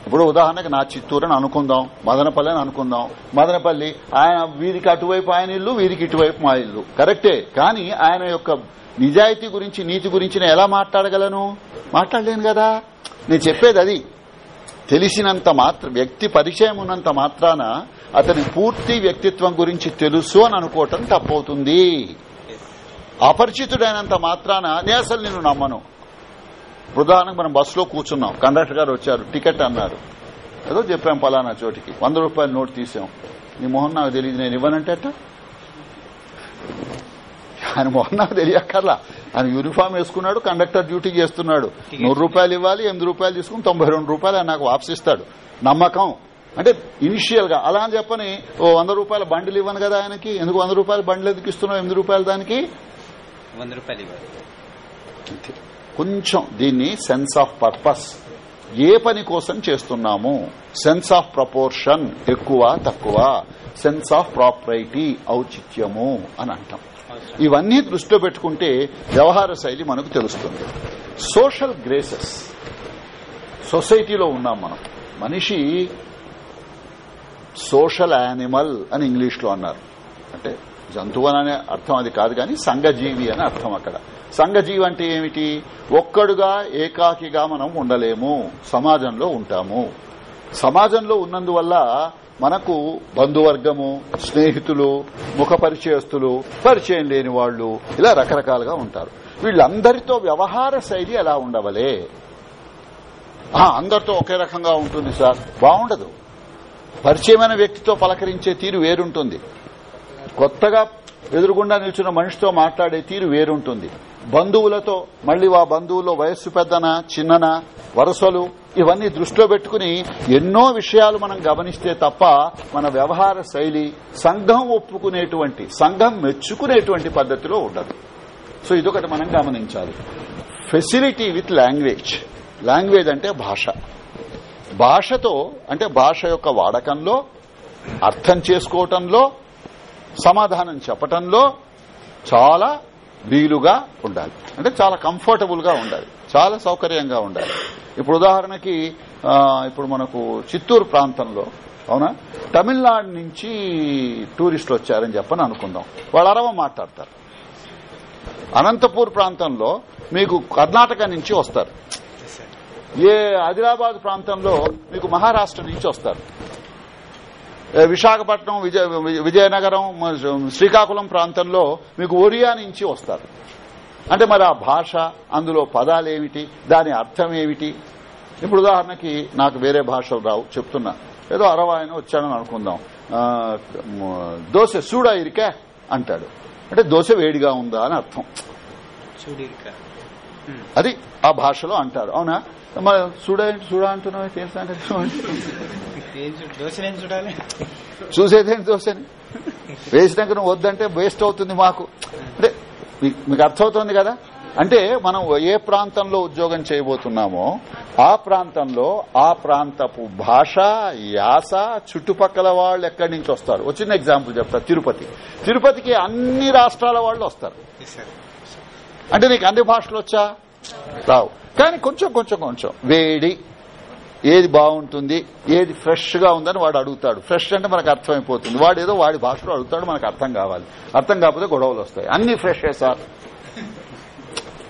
ఇప్పుడు ఉదాహరణకు నా చిత్తూరు అని అనుకుందాం మదనపల్లి అని అనుకుందాం. మదనపల్లి ఆయన వీరికి అటువైపు ఆయన ఇల్లు వీరికి ఇటువైపు మా ఇల్లు. కరెక్టే. కానీ ఆయన యొక్క నిజాయితీ గురించి నీతి గురించి నేను ఎలా మాట్లాడగలను? మాట్లాడలేను కదా. నేను చెప్పేది అది. తెలిసినంత మాత్ర వ్యక్తి పరిచయం ఉన్నంత మాత్రాన అతని పూర్తి వ్యక్తిత్వం గురించి తెలుసు అని అనుకోవటం తప్పవుతుంది. అపరిచితుడైనంత మాత్రాన నేను అసలు నిన్ను నమ్మను. ఉదాహరణకు మనం బస్సులో కూర్చున్నాం. కండక్టర్ గారు వచ్చారు. టికెట్ అన్నారు. ఏదో చెప్పాం పలానా చోటికి. వంద రూపాయల నోట్ తీసాం. నీ మొహం నాకు తెలియదు. నేను ఇవ్వనంటే అట్ట ఆయన మొహం నాకు తెలియక్కర్లా ఆయన యూనిఫామ్ వేసుకున్నాడు కండక్టర్ డ్యూటీ చేస్తున్నాడు. నూరు రూపాయలు ఇవ్వాలి ఎనిమిది రూపాయలు తీసుకుని తొంభై రెండు రూపాయలు ఆయన నాకు వాపసిస్తాడు నమ్మకం. అంటే ఇనిషియల్గా అలా అని చెప్పని ఓ వంద రూపాయల బండిలు ఇవ్వను కదా ఆయనకి? ఎందుకు వంద రూపాయల బండిలు ఎందుకు ఇస్తున్నావు? ఎనిమిది రూపాయలు దానికి? వంద రూపాయలు ఇవ్వాలి. కొంచెం దీన్ని సెన్స్ ఆఫ్ పర్పస్ ఏ పని కోసం చేస్తున్నాము? సెన్స్ ఆఫ్ ప్రపోర్షన్ ఎక్కువ తక్కువ. సెన్స్ ఆఫ్ ప్రాపరైటీ ఔచిత్యము అని అంటాం. ఇవన్నీ దృష్టిలో పెట్టుకుంటే వ్యవహార శైలి మనకు తెలుస్తుంది. సోషల్ గ్రేసెస్ సొసైటీలో ఉన్నాం మనం. మనిషి సోషల్ యానిమల్ అని ఇంగ్లీష్లో అన్నారు. అంటే జంతువు అనే అర్థం అది కాదు కానీ సంఘజీవి అని అర్థం అక్కడ. సంఘజీవి అంటే ఏమిటి? ఒక్కడుగా ఏకాకిగా మనం ఉండలేము. సమాజంలో ఉంటాము. సమాజంలో ఉన్నందువల్ల మనకు బంధువర్గము స్నేహితులు ముఖ పరిచయస్తులు పరిచయం లేని వాళ్ళు ఇలా రకరకాలుగా ఉంటారు. వీళ్ళందరితో వ్యవహార శైలి ఎలా ఉండవలే? అందరితో ఒకే రకంగా ఉంటుంది సార్. బాగుండదు. పరిచయమైన వ్యక్తితో పలకరించే తీరు వేరుంటుంది. కొత్తగా ఎదురుగుండా నిల్చున్న మనిషితో మాట్లాడే తీరు వేరుంటుంది. బంధువులతో మళ్ళీ ఆ బంధువుల్లో వయస్సు పెద్దనా చిన్ననా వరసలు ఇవన్నీ దృష్టిలో పెట్టుకుని ఎన్నో విషయాలు మనం గమనిస్తే తప్ప మన వ్యవహార శైలి సంఘం ఒప్పుకునేటువంటి సంఘం మెచ్చుకునేటువంటి పద్ధతిలో ఉండదు. సో ఇదొకటి మనం గమనించాలి. ఫెసిలిటీ విత్ లాంగ్వేజ్ లాంగ్వేజ్ అంటే భాష. భాషతో అంటే భాష యొక్క వాడకంలో అర్థం చేసుకోవటంలో సమాధానం చెప్పటంలో చాలా వీలుగా ఉండాలి. అంటే చాలా కంఫర్టబుల్గా ఉండాలి. చాలా సౌకర్యంగా ఉండాలి. ఇప్పుడు ఉదాహరణకి ఇప్పుడు మనకు చిత్తూరు ప్రాంతంలో అవునా? తమిళనాడు నుంచి టూరిస్టులు వచ్చారని చెప్పని అనుకుందాం. వాళ్ళు అరవ మాట్లాడతారు. అనంతపూర్ ప్రాంతంలో మీకు కర్ణాటక నుంచి వస్తారు. ఏ ఆదిలాబాద్ ప్రాంతంలో మీకు మహారాష్ట్ర నుంచి వస్తారు. విశాఖపట్నం విజయ విజయనగరం శ్రీకాకుళం ప్రాంతంలో మీకు ఒరియా నుంచి వస్తారు. అంటే మరి ఆ భాష అందులో పదాలేమిటి దాని అర్థం ఏమిటి ఇప్పుడు ఉదాహరణకి నాకు వేరే భాషలు రావు చెప్తున్నా. ఏదో అరవాయన వచ్చాడని అనుకుందాం. దోశ సూడా ఇరికే అంటాడు. అంటే దోశ వేడిగా ఉందా అని అర్థం. అది ఆ భాషలో అంటారు. అవునా? మరి చూడ చూడ అంటున్నావు ఏం ఏం చూడాలి? చూసేదేంటి దోశని? వేసినాక నువ్వు వద్దంటే వేస్ట్ అవుతుంది మాకు. అంటే మీకు అర్థమవుతుంది కదా? అంటే మనం ఏ ప్రాంతంలో ఉద్యోగం చేయబోతున్నామో ఆ ప్రాంతంలో ఆ ప్రాంతపు భాష యాస చుట్టుపక్కల వాళ్ళు ఎక్కడి నుంచి వస్తారు? చిన్న ఎగ్జాంపుల్ చెప్తా తిరుపతి. తిరుపతికి అన్ని రాష్ట్రాల వాళ్ళు వస్తారు. అంటే నీకు అన్ని భాషలు వచ్చా? రావు. కానీ కొంచెం కొంచెం కొంచెం. వేడి ఏది బాగుంటుంది ఏది ఫ్రెష్గా ఉందని వాడు అడుగుతాడు. ఫ్రెష్ అంటే మనకు అర్థమైపోతుంది. వాడు ఏదో వాడి భాషలో అడుగుతాడు మనకు అర్థం కావాలి. అర్థం కాకపోతే గొడవలు వస్తాయి. అన్ని ఫ్రెష్ సార్.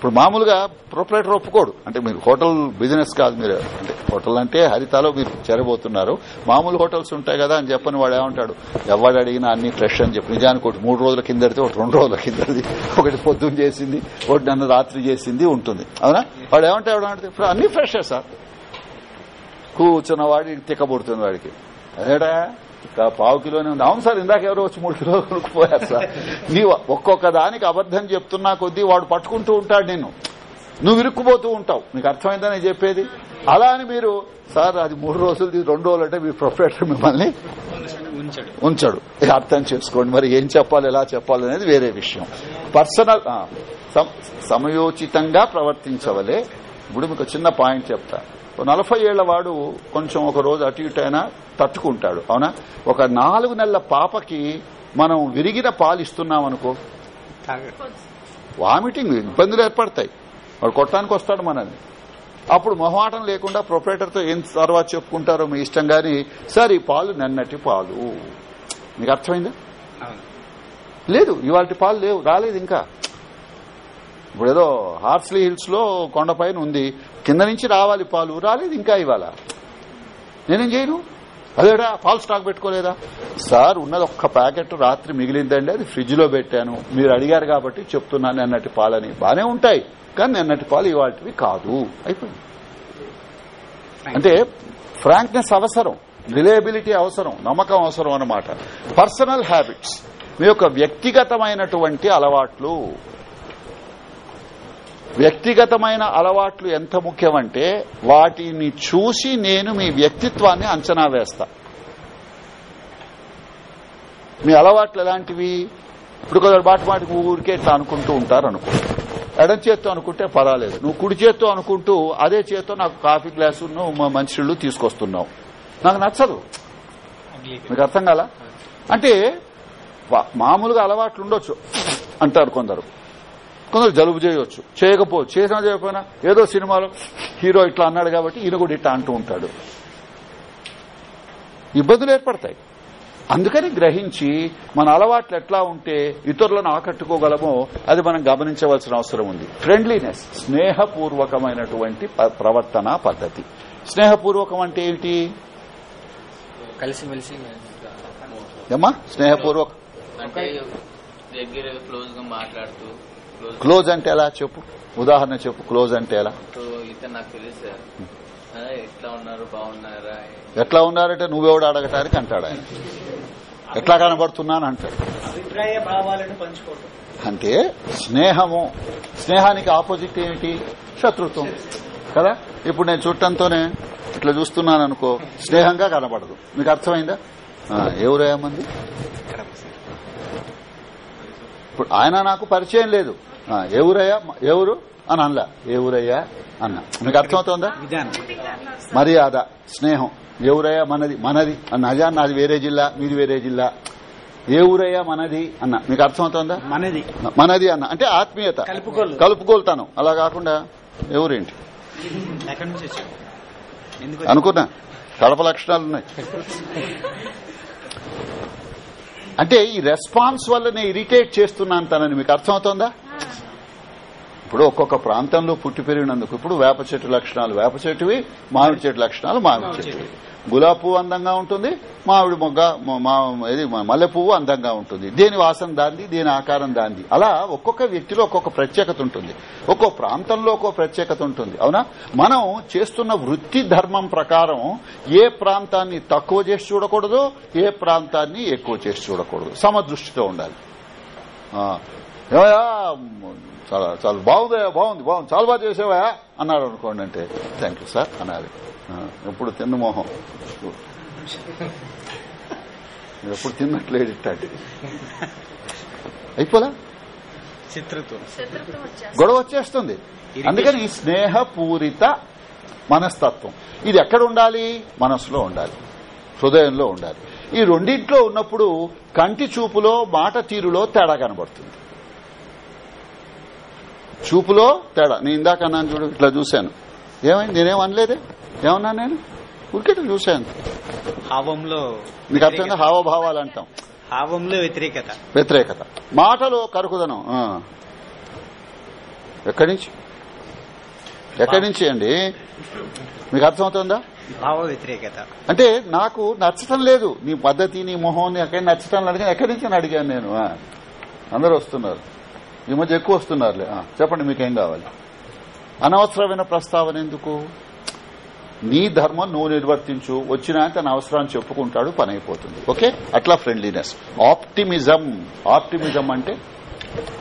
ఇప్పుడు మామూలుగా ప్రొపరేటర్ ఒప్పుకోడు. అంటే మీరు హోటల్ బిజినెస్ కాదు మీరు. అంటే హోటల్ అంటే హరితాలో మీరు చేరబోతున్నారు. మామూలు హోటల్స్ ఉంటాయి కదా అని చెప్పని వాడు ఏమంటాడు? ఎవడు అడిగినా అన్ని ఫ్రెష్ అని చెప్పి. నిజానికి ఒకటి మూడు రోజుల కిందడితే ఒకటి రెండు రోజుల కిందది ఒకటి పొద్దున్న చేసింది ఒకటి నన్ను రాత్రి చేసింది ఉంటుంది. అవునా? వాడు ఏమంటాడు? అంటే అన్ని ఫ్రెష్ సార్ కూర్చున్న వాడి తిక్కబడుతుంది వాడికి. అదేడా ఇంకా పావు కిలోనే ఉంది. అవును సార్ ఇందాక ఎవరో వచ్చి మూడు కిలోలు కొనుక్కుపోయారు సార్. నీవు ఒక్కొక్క దానికి అబద్దం చెప్తున్నా కొద్దీ వాడు పట్టుకుంటూ ఉంటాడు నిన్ను. నువ్వు ఇరుక్కుపోతూ ఉంటావు. మీకు అర్థమైందని చెప్పేది? అలా అని మీరు సార్ అది మూడు రోజులు రెండు రోజులు అంటే మీ ప్రొఫెసర్ మిమ్మల్ని ఉంచడు. ఇది అర్థం చేసుకోండి. మరి ఏం చెప్పాలి ఎలా చెప్పాలి అనేది వేరే విషయం. పర్సనల్ సం- సమయోచితంగా ప్రవర్తించవలే. ఇప్పుడు మీకు చిన్న పాయింట్ చెప్తాను నలభై ఏళ్ళ వాడు కొంచెం ఒక రోజు అటు ఇటు అయినా తట్టుకుంటాడు అవునా? ఒక నాలుగు నెలల పాపకి మనం విరిగిన పాలు ఇస్తున్నాం అనుకో వామిటింగ్ ఇబ్బందులు ఏర్పడతాయి. వాడు కొట్టడానికి వస్తాడు మనల్ని. అప్పుడు మొహమాటం లేకుండా ప్రొపరేటర్తో ఏం తర్వాత చెప్పుకుంటారో మీ ఇష్టం గాని సార్ ఈ పాలు నిన్నటి పాలు. మీకు అర్థమైందా? లేదు ఇవాళ పాలు లేవు రాలేదు ఇంకా. ఇప్పుడు ఏదో హార్స్లీ హిల్స్లో కొండపైన ఉంది. కింద నుంచి రావాలి పాలు. రాలేదు ఇంకా ఇవాళ. నేనేం చేయను? అదేడా? పాలు స్టాక్ పెట్టుకోలేదా? సార్ ఉన్నది ఒక్క ప్యాకెట్ రాత్రి మిగిలిందండి. అది ఫ్రిడ్జ్లో పెట్టాను. మీరు అడిగారు కాబట్టి చెప్తున్నాను. నిన్నటి పాలని బానే ఉంటాయి. కానీ నిన్నటి పాలు ఇవాటివి కాదు. అయిపోయింది. అంటే ఫ్రాంక్నెస్ అవసరం. రిలయబిలిటీ అవసరం. నమ్మకం అవసరం అన్నమాట. Personal habits. మీ యొక్క వ్యక్తిగతమైనటువంటి అలవాట్లు. వ్యక్తిగతమైన అలవాట్లు ఎంత ముఖ్యమంటే వాటిని చూసి నేను మీ వ్యక్తిత్వాన్ని అంచనా వేస్తా. మీ అలవాట్లు ఎలాంటివి? ఇప్పుడు కొందరు బాటి మాటికి ఊరికే ఇట్లా అనుకుంటూ ఉంటారు అనుకో. ఎడం చేత్తో అనుకుంటే పర్వాలేదు. నువ్వు కుడి చేత్తో అనుకుంటూ అదే చేత్తో నాకు కాఫీ గ్లాసు మంచిళ్ళు తీసుకొస్తున్నావు. నాకు నచ్చదు. మీకు అర్థం కాల? అంటే మామూలుగా అలవాట్లు ఉండొచ్చు అంటారు కొందరు. కొందరు జలుబు చేయవచ్చు చేయకపోవచ్చు చేసినా చేయకపోయినా ఏదో సినిమాలో హీరో ఇట్లా అన్నాడు కాబట్టి ఈయన కూడా ఇట్లా అంటూ ఉంటాడు. ఇబ్బందులు ఏర్పడతాయి. అందుకని గ్రహించి మన అలవాట్లు ఎట్లా ఉంటే ఇతరులను ఆకట్టుకోగలమో అది మనం గమనించవలసిన అవసరం ఉంది. ఫ్రెండ్లీనెస్ స్నేహపూర్వకమైనటువంటి ప్రవర్తన పద్ధతి. స్నేహపూర్వకం అంటే ఏమిటి? కలిసిమెలిసి స్నేహపూర్వక దగ్గర క్లోజ్గా మాట్లాడుతూ క్లోజ్ అంటే ఎలా చెప్పు? ఉదాహరణ చెప్పు క్లోజ్ అంటే ఎలా? ఎట్లా ఉన్నారు బాగున్నారా? ఎట్లా ఉన్నారంటే నువ్వెవడు అడగటానికి అంటాడు ఆయన. ఎట్లా కనబడుతున్నాను అంటాడు. అంటే స్నేహము స్నేహానికి ఆపోజిట్ ఏమిటి? శత్రుత్వం. కదా? ఇప్పుడు నేను చుట్టంతోనే ఇట్లా చూస్తున్నాను అనుకో స్నేహంగా కనబడదు. మీకు అర్థమైందా? ఆ, ఎవరయ్యా మంది? ఇప్పుడు ఆయన నాకు పరిచయం లేదు. ఎవరయ్యా ఎవరు అని అనలా. ఎవరయ్యా అన్న. మీకు అర్థమవుతోందా? మర్యాద స్నేహం. ఎవరయ్యా మనది. మనది. అన్న అజా నాది వేరే జిల్లా మీది వేరే జిల్లా. ఏ ఊరయ్యా? మనది. అన్న. మీకు అర్థమవుతోందా? మనది. మనది అన్న. అంటే ఆత్మీయత. కలుపుకోలు. కలుపుకోలుతాను. అలా కాకుండా ఎవరేంటి అనుకున్నా. కడప లక్షణాలు ఉన్నాయి. అంటే ఈ రెస్పాన్స్ వల్ల నేను ఇరిటేట్ చేస్తున్నాను తనని మీకు అర్థమవుతోందా? ఇప్పుడు ఒక్కొక్క ప్రాంతంలో పుట్టి పెరిగినందుకు ఇప్పుడు వేప చెట్టు లక్షణాలు వేప చెట్టువి మామిడి చెట్టు లక్షణాలు మామిడి చెట్టువి. గులాబీ పువ్వు అందంగా ఉంటుంది మామిడి మొగ్గ మా ఇది మల్లె పువ్వు అందంగా ఉంటుంది. దేని వాసన దాంది దేని ఆకారం దాంది. అలా ఒక్కొక్క వ్యక్తిలో ఒక్కొక్క ప్రత్యేకత ఉంటుంది. ఒక్కో ప్రాంతంలో ఒక్కో ప్రత్యేకత ఉంటుంది. అవునా? మనం చేస్తున్న వృత్తి ధర్మం ప్రకారం ఏ ప్రాంతాన్ని తక్కువ చేసి చూడకూడదు ఏ ప్రాంతాన్ని ఎక్కువ చేసి చూడకూడదు. సమదృష్టితో ఉండాలి. చాలా చాలా బాగుంది బాగుంది బాగుంది. చాలా బాగా చేసేవా? అన్నారు అనుకోండి అంటే థ్యాంక్ యూ సార్ అనాలి ఎప్పుడు తిన్న మొహం. ఎప్పుడు తిన్నట్లేదు ఇట్టాంటి. అయిపోలా? శత్రుత్వం. గొడవ వచ్చేస్తుంది. అందుకని ఈ స్నేహపూరిత మనస్తత్వం. ఇది ఎక్కడ ఉండాలి? మనసులో ఉండాలి. హృదయంలో ఉండాలి. ఈ రెండింట్లో ఉన్నప్పుడు కంటి చూపులో మాట తీరులో తేడా కనబడుతుంది. చూపులో తేడా. నేను ఇందాక అన్నాను చూడు ఇట్లా చూశాను. ఏమైంది? నేనేం అనలేదే? ఏమన్నా నేను? ఊరికే చూశాను. హావంలో నీకు అర్థమైందా? హావభావాలు అంటాం. హావంలో వ్యతిరేకత. వ్యతిరేకత. మాటలో కరుకుదనం. ఎక్కడి నుంచి? ఎక్కడి నుంచి అండి? మీకు అర్థమవుతుందా? భావ వ్యతిరేకత. అంటే నాకు నచ్చటం లేదు. నీ పద్ధతి నీ మొహం ఎక్కడ నచ్చటం అడిగాను ఎక్కడి నుంచి అడిగాను నేను. అందరూ వస్తున్నారు. ఈ మధ్య ఎక్కువ వస్తున్నారులే. చెప్పండి మీకేం కావాలి? అనవసరమైన ప్రస్తావన ఎందుకు? నీ ధర్మం నువ్వు నిర్వర్తించు వచ్చినా తన అవసరాన్ని చెప్పుకుంటాడు పని అయిపోతుంది. ఓకే? అట్లా ఫ్రెండ్లీనెస్ ఆప్టిమిజం ఆప్టిమిజం అంటే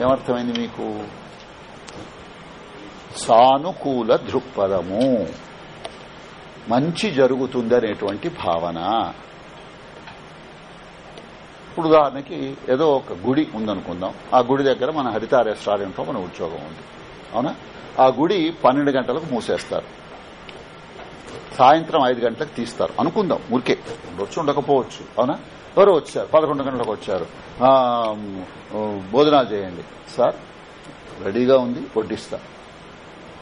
ఏమర్థమైంది మీకు? సానుకూల దృక్పథము. మంచి జరుగుతుందనేటువంటి భావన. ఇప్పుడు ఉదాహరణకి ఏదో ఒక గుడి ఉందనుకుందాం. ఆ గుడి దగ్గర మన హరిత రెస్టారెంట్లో మన ఉద్యోగం ఉంది. అవునా? ఆ గుడి పన్నెండు గంటలకు మూసేస్తారు. సాయంత్రం ఐదు గంటలకు తీస్తారు. అనుకుందాం. ఊరికే. ఉండొచ్చు ఉండకపోవచ్చు. అవునా? ఎవరో వచ్చారు. పదకొండు గంటలకు వచ్చారు. భోజనాలు చేయండి. సార్ రెడీగా ఉంది వడ్డిస్తా.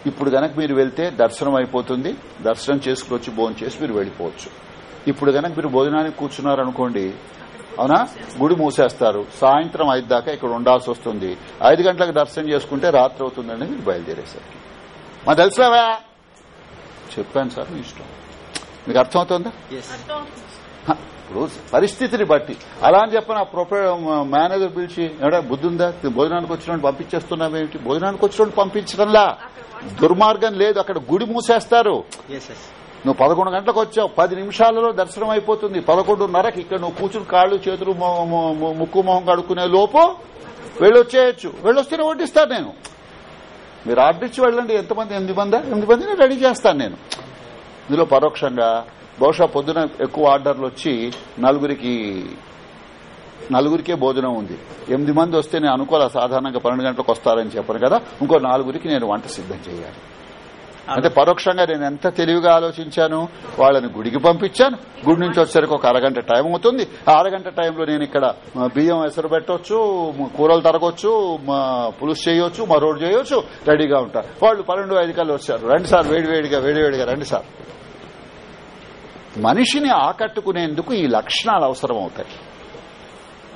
ఇప్పుడు గనక మీరు వెళ్తే దర్శనం అయిపోతుంది. దర్శనం చేసుకుని భోజనం చేసి మీరు వెళ్ళిపోవచ్చు. ఇప్పుడు గనక మీరు భోజనానికి కూర్చున్నారు అనుకోండి అవునా? గుడి మూసేస్తారు. సాయంత్రం ఐదు దాకా ఇక్కడ ఉండాల్సి వస్తుంది. ఐదు గంటలకు దర్శనం చేసుకుంటే రాత్రి అవుతుందని మీరు బయలుదేరేసరికి. మా తెలుసావా చెప్పాను సార్ మీ ఇష్టం. మీకు అర్థమవుతుందా? ఇప్పుడు పరిస్థితిని బట్టి. అలా అని చెప్పిన మేనేజర్ పిలిచి ఎవడా బుద్ధి ఉందా భోజనానికి వచ్చిన పంపించేస్తున్నామేమిటి భోజనానికి వచ్చిన పంపించడంలా? దుర్మార్గం లేదు అక్కడ గుడి మూసేస్తారు. నువ్వు పదకొండు గంటలకు వచ్చావు పది నిమిషాలలో దర్శనం అయిపోతుంది. పదకొండున్నరకి ఇక్కడ నువ్వు కూర్చుని కాళ్ళు చేతులు ముక్కు మొహం కడుక్కునే లోపు వెళ్ళొచ్చేయచ్చు. వెళ్ళొస్తేనే వడ్డిస్తాను నేను. మీరు ఆర్డర్ ఇచ్చి వెళ్ళండి ఎంతమంది ఎనిమిది మంది ఎనిమిది మందిని రెడీ చేస్తాను నేను. ఇందులో పరోక్షంగా బహుశా పొద్దున ఎక్కువ ఆర్డర్లు వచ్చి నలుగురికి నలుగురికే భోజనం ఉంది. ఎనిమిది మంది వస్తే నేను అనుకోలే సాధారణంగా పన్నెండు గంటలకు వస్తారని చెప్పాను కదా ఇంకో నాలుగురికి నేను వంట సిద్ధం చేయాలి. అంటే పరోక్షంగా నేను ఎంత తెలివిగా ఆలోచించాను వాళ్ళని గుడికి పంపించాను. గుడి నుంచి వచ్చేసరికి ఒక అరగంట టైం అవుతుంది. ఆ అరగంట టైంలో నేను ఇక్కడ బియ్యం ఎసరు పెట్టవచ్చు కూరలు తరగొచ్చు పులుసు చేయొచ్చు మరోడు చేయొచ్చు రెడీగా ఉంటారు వాళ్ళు పన్నెండు ఐదు కల్లా వచ్చారు. రండి సార్ వేడి వేడిగా వేడి వేడిగా రండి సార్. మనిషిని ఆకట్టుకునేందుకు ఈ లక్షణాలు అవసరం అవుతాయి.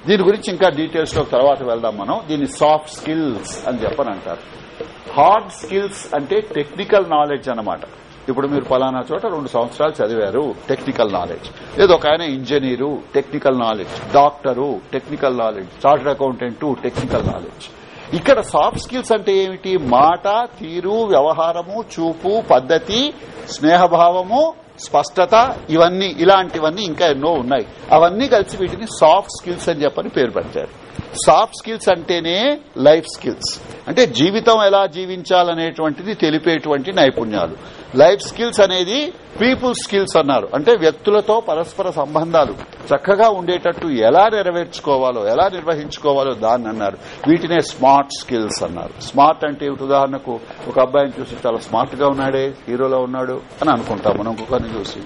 దీని గురించి ఇంకా డీటెయిల్స్లో తర్వాత వెళ్దాం మనం. దీన్ని సాఫ్ట్ స్కిల్స్ అని చెప్పని అంటారు హార్డ్ స్కిల్స్ అంటే టెక్నికల్ నాలెడ్జ్ అన్నమాట. ఇప్పుడు మీరు పలానా చోట రెండు సంవత్సరాలు చదివారు టెక్నికల్ నాలెడ్జ్. లేదు ఒక ఆయన engineer technical knowledge. Doctor technical knowledge. Chartered accountant technical knowledge. ఇక్కడ సాఫ్ట్ స్కిల్స్ అంటే ఏమిటి? మాట తీరు వ్యవహారము చూపు పద్ధతి స్నేహభావము స్పష్టత ఇవన్నీ ఇలాంటివన్నీ ఇంకా ఎన్నో ఉన్నాయి. అవన్నీ కలిసి వీటిని సాఫ్ట్ స్కిల్స్ అని చెప్పని పేరు పెట్టారు. సాఫ్ట్ స్కిల్స్ అంటేనే లైఫ్ స్కిల్స్. అంటే జీవితం ఎలా జీవించాలనేటువంటిది తెలిపేటువంటి నైపుణ్యాలు. లైఫ్ స్కిల్స్ అనేది పీపుల్ స్కిల్స్ అన్నారు. అంటే వ్యక్తులతో పరస్పర సంబంధాలు. చక్కగా ఉండేటట్టు ఎలా నెరవేర్చుకోవాలో ఎలా నిర్వహించుకోవాలో దాన్ని అన్నారు. వీటినే స్మార్ట్ స్కిల్స్ అన్నారు. స్మార్ట్ అంటే ఉదాహరణకు ఒక అబ్బాయిని చూసి చాలా స్మార్ట్గా ఉన్నాడే హీరోలో ఉన్నాడు అని అనుకుంటాం మనం ఇంకొకరిని చూసి.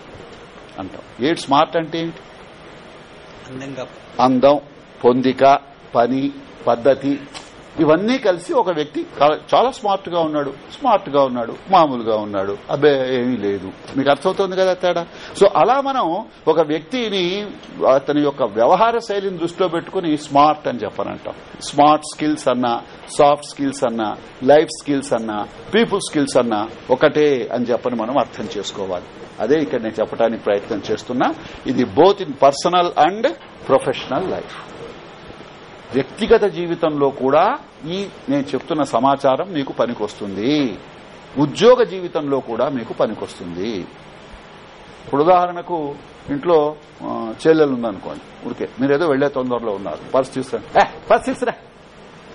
అంటాం. ఏంటి స్మార్ట్ అంటే? ఏంటి అందం పొందిక పని పద్ధతి ఇవన్నీ కలిసి ఒక వ్యక్తి చాలా స్మార్ట్గా ఉన్నాడు. స్మార్ట్గా ఉన్నాడు. మామూలుగా ఉన్నాడు. అబ్బే ఏమీ లేదు. మీకు అర్థమవుతుంది కదా తేడా? సో అలా మనం ఒక వ్యక్తిని అతని యొక్క వ్యవహార శైలిని దృష్టిలో పెట్టుకుని స్మార్ట్ అని చెప్పనంటాం. స్మార్ట్ స్కిల్స్ అన్నా సాఫ్ట్ స్కిల్స్ అన్నా లైఫ్ స్కిల్స్ అన్నా పీపుల్ స్కిల్స్ అన్నా ఒకటే అని చెప్పని మనం అర్థం చేసుకోవాలి. అదే ఇక్కడ నేను చెప్పడానికి ప్రయత్నం చేస్తున్నా. ఇది both in personal and professional life. వ్యక్తిగత జీవితంలో కూడా ఈ నేను చెప్తున్న సమాచారం మీకు పనికొస్తుంది. ఉద్యోగ జీవితంలో కూడా మీకు పనికొస్తుంది. ఇప్పుడు ఉదాహరణకు ఇంట్లో చెల్లెలు ఉందనుకోండి. ఉడికే మీరేదో వెళ్ళే తొందరలో ఉన్నారు. పర్స్ తీసుకురండి. ఏ, పర్స్ తీసుకురా.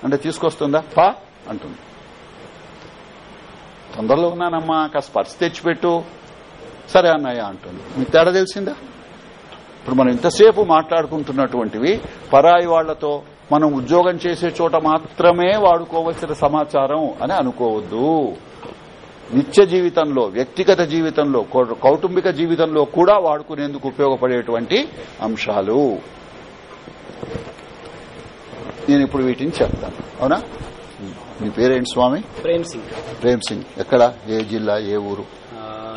అంటే తీసుకొస్తుందా? పా అంటుంది. తొందరలో ఉన్నానమ్మా కాస్త పర్స్ తెచ్చిపెట్టు. సరే అన్నయ్య అంటుంది. మీకు తేడా తెలిసిందా? ఇప్పుడు మనం ఇంతసేపు మాట్లాడుకుంటున్నటువంటివి పరాయి వాళ్ళతో మనం ఉద్యోగం చేసే చోట మాత్రమే వాడుకోవలసిన సమాచారం అని అనుకోవద్దు. నిత్య జీవితంలో వ్యక్తిగత జీవితంలో కౌటుంబిక జీవితంలో కూడా వాడుకునేందుకు ఉపయోగపడేటువంటి అంశాలు. నేను ఇప్పుడు వీటిని చెప్తాను. అవునా? మీ పేరేంటి స్వామి? ప్రేమ్ సింగ్. ప్రేమ్ సింగ్. ఎక్కడ? ఏ జిల్లా? ఏ ఊరు?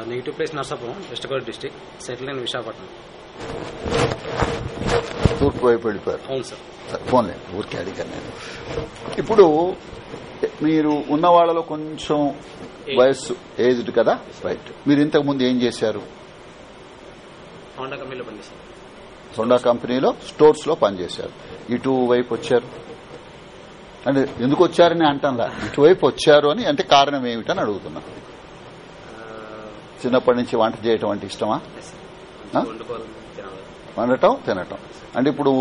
Native place Narsapuram west Godavari district settle in Visakhapatnam. తూర్పు వైపు వెళ్ళిపోయారు. అవును సార్. ఫోన్లే ఊరికే అడిగాను నేను. ఇప్పుడు మీరు ఉన్న వాళ్ళలో కొంచెం వయస్సు ఏజ్డ్ కదా? రైట్ మీరు ఇంతకు ముందు ఏం చేశారు? హోండా కంపెనీలో పనిచేస్తాను సొండా కంపెనీలో స్టోర్స్లో పనిచేశారు ఇటువైపు వచ్చారు. అంటే ఎందుకు వచ్చారని అంటానులా. ఇటువైపు వచ్చారు అని అంటే కారణం ఏమిటని అడుగుతున్నా. చిన్నప్పటి నుంచి వంట చేయటం అంటే ఇష్టమా? వండటం తినటం. అంటే ఇప్పుడు